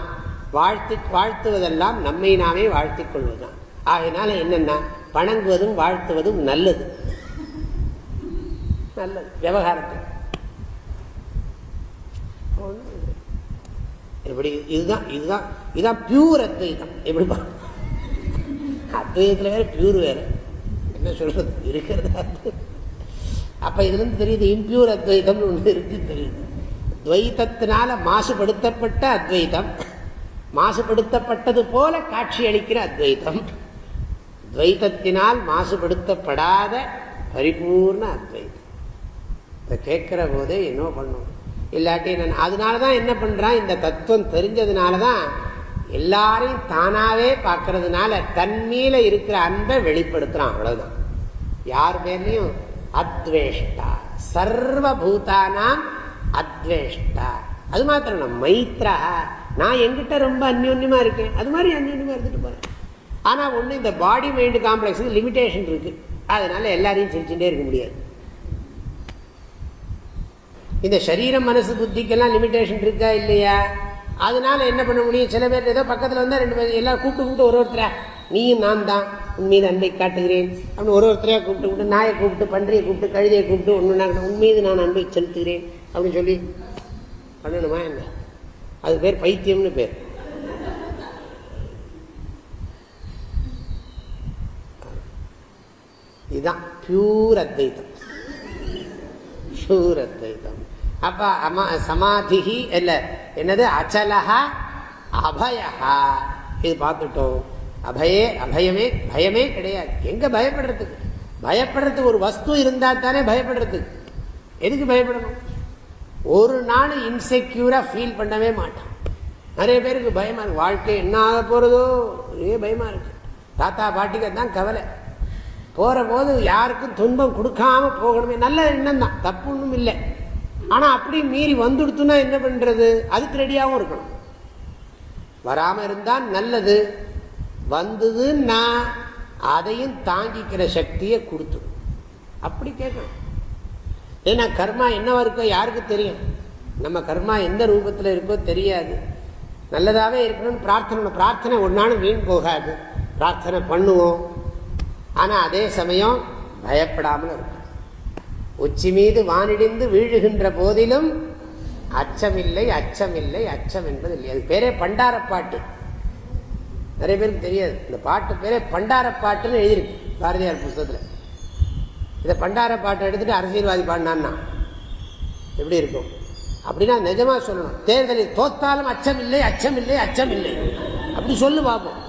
வாழ்த்து வாழ்த்துவதெல்லாம் நம்மை நாமே வாழ்த்திக் கொள்வதுதான் ஆகினால என்னென்னா வணங்குவதும் வாழ்த்துவதும் நல்லது. நல்லது. விவகாரத்தில் எப்படி? இதுதான் இதுதான் இதுதான் பியூர் அத்வைதம். எப்படி அத்வைதத்தில் வேறு பியூர் வேற. என்ன சொல்கிறது இருக்கிறதா அப்போ இதுலேருந்து தெரியுது இம்பியூர் அத்வைதம்னு ஒன்று இருக்குது தெரியுது. துவைத்தத்தினால மாசுபடுத்தப்பட்ட அத்வைதம். மாசுபடுத்தப்பட்டது போல காட்சி அளிக்கிற அத்வைதம். துவைத்தத்தினால் மாசுபடுத்தப்படாத பரிபூர்ண அத்வைதம். இதை கேட்குற போதே என்ன பண்ணும். இல்லாட்டி நான் அதனால தான் என்ன பண்ணுறான் இந்த தத்துவம் தெரிஞ்சதுனால தான் எல்லாரையும் தானாவே பார்க்கறதுனால தன்மீல இருக்கிற அன்பை வெளிப்படுத்துறான் அவ்வளவுதான். யார் பேர்லையும்? அத்வேஷ்டா. சர்வபூதானாம் அத்வேஷ்டா. அது மாத்திரம் மைத்ரா. நான் எங்கிட்ட ரொம்ப அந்யோன்யமா இருக்கேன். அது மாதிரி அந்யோன்யமா இருந்துட்டு போறேன். ஆனா ஒண்ணு இந்த பாடி மைண்ட் காம்ப்ளெக்ஸ் லிமிடேஷன் இருக்கு. அதனால எல்லாரையும் சிரிச்சுட்டே இருக்க முடியாது. இந்த சரீரம் மனசு புத்திக்கெல்லாம் லிமிடேஷன் இருக்கா இல்லையா? அதனால என்ன பண்ண முடியும்? சில பேர் ஏதோ பக்கத்தில் வந்தால் ரெண்டு பேர் எல்லாம் கூப்பிட்டு கூப்பிட்டு ஒரு ஒருத்தரா நீயும் நான் தான். உன்மீது அன்பை காட்டுகிறேன். அப்படின்னு ஒரு ஒருத்தரையாக கூப்பிட்டு கூப்பிட்டு நாயை கூப்பிட்டு பன்றியை கூப்பிட்டு கழுதையை கூப்பிட்டு ஒன்று நான் உன்மீது நான் அன்பை செலுத்துகிறேன். அப்படின்னு சொல்லி பண்ணணுமா என்ன? அது பேர் பைத்தியம்னு பேர். இதுதான் பியூர் அத்வைத்தம் பியூர் அத்வைத்தம் அப்ப அம சமாதிகி இல்ல. என்னது? அச்சலஹா அபயஹா. இது பார்த்துட்டோம். அபயே அபயமே பயமே கிடையாது. எங்க பயப்படுறதுக்கு? பயப்படுறதுக்கு ஒரு வஸ்து இருந்தா தானே பயப்படுறதுக்கு எதுக்கு பயப்படணும்? ஒரு நாள் இன்செக்யூரா ஃபீல் பண்ணவே மாட்டான். நிறைய பேருக்கு பயமா இருக்கு. வாழ்க்கை என்ன ஆக போறதோ? ஒரே பயமா இருக்கு. தாத்தா பாட்டிக்கு தான் கவலை. போற போது யாருக்கும் துன்பம் கொடுக்காம போகணுமே. நல்ல எண்ணம் தான். தப்பு ஒன்றும் இல்லை. ஆனால் அப்படி மீறி வந்துடுத்துனா என்ன பண்ணுறது அதுக்கு ரெடியாகவும் இருக்கணும். வராமல் இருந்தால் நல்லது. வந்ததுன்னா அதையும் தாங்கிக்கிற சக்தியை கொடுத்துடும் அப்படி கேட்கணும். ஏன்னா கர்மா என்னவா இருக்கோ யாருக்கு தெரியும்? நம்ம கர்மா எந்த ரூபத்தில் இருக்கோ தெரியாது. நல்லதாகவே இருக்கணும்னு பிரார்த்தனை பிரார்த்தனை ஒன்றாலும் வீண் போகாது. பிரார்த்தனை பண்ணுவோம். ஆனால் அதே சமயம் பயப்படாமல் இருக்கும் உச்சி மீது வானிடிந்து வீழுகின்ற போதிலும் அச்சமில்லை அச்சமில்லை அச்சம் என்பது இல்லை அது பேரே பண்டார பாட்டு நிறைய பேருக்கு தெரியாது. இந்த பாட்டு பேரே பண்டார பாட்டுன்னு எழுதியிருக்கு பாரதியார் புஸ்தகத்தில். இதை பண்டார பாட்டை எடுத்துட்டு அரசியல்வாதி பாடினான்னா எப்படி இருக்கும்? அப்படின்னா நிஜமா சொல்லணும். தேர்தலில் தோத்தாலும் அச்சம் இல்லை அச்சம் இல்லை அச்சம் இல்லை அப்படி சொல்லு பார்ப்போம்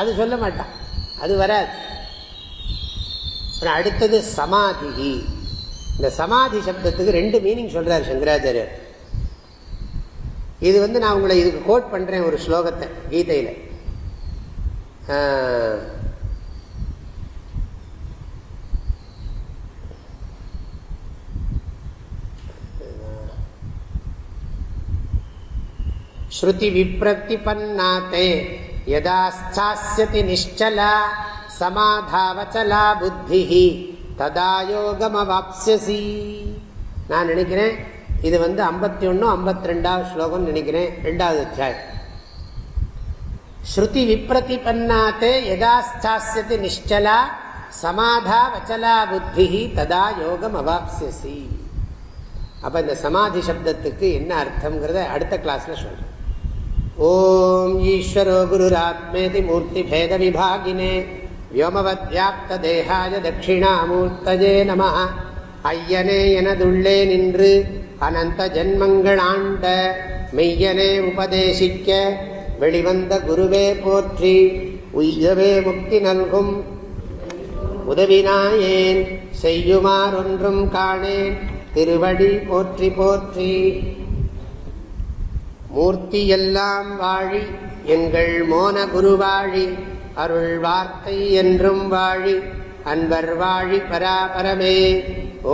அது சொல்ல மாட்டான் அது வராது. அடுத்தது சமாதி. இந்த சமாதி சப்தத்துக்கு ரெண்டு மீனிங் சொல்கிறார் சங்கராச்சாரியர். இது வந்து நான் உங்களை இதுக்கு கோட் பண்ணுறேன் ஒரு ஸ்லோகத்தை கீதையில். ஸ்ருதி விப்ரத்திபன்னாத்தே யதா ஸ்தாஸ்யதி நிஷ்சலா சமாதாவச்சலா புத்தி ததா யோகமவாப்சியசி நான் நினைக்கிறேன் இது வந்து ஐம்பத்தி ஒன்று ஐம்பத்தி ரெண்டாவது ஸ்லோகம் நினைக்கிறேன் ரெண்டாவது அத்தியாயம். ஸ்ருதி விப்ரதிபன்னாத்தே எதா ஸ்தாஸ்யதி நிஷ்சலா சமாதா வச்சலா புத்தி ததா யோகம் அவாப்சசி அப்போ இந்த சமாதி சப்தத்துக்கு என்ன அர்த்தங்கிறத அடுத்த கிளாஸில் சொல்கிறேன் ஓம் ஈஸ்வரோ குருராத்மேதி மூர்த்தி பேத விபாகினே. வியோமவத்யாப்த தேகாய தட்சிணாமூர்த்தஜே நம ஐயனே எனதுள்ளே நின்று அனந்த ஜென்மங்களாண்ட மெய்யனே உபதேசிக்க வெளிவந்த குருவே போற்றி. உய்யவே முக்தி நல்கும். உதவினாயேன் செய்யுமாறொன்றும் காணேன். திருவடி போற்றி போற்றி. மூர்த்தியெல்லாம் வாழி எங்கள் மோன குருவாழி அருள் வார்த்தை என்றும் வாழி அன்பர் வாழி பராபரமே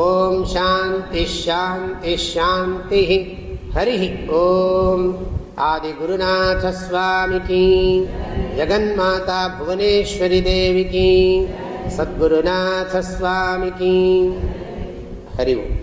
ஓம் சாந்தி ஷாந்தி ஷாந்தி ஹரி ஓம் आदिगुरुनाथस्वामिकी जगन्माता भुवनेश्वरी देविकी सद्गुरुनाथस्वामिकी हरि ओम्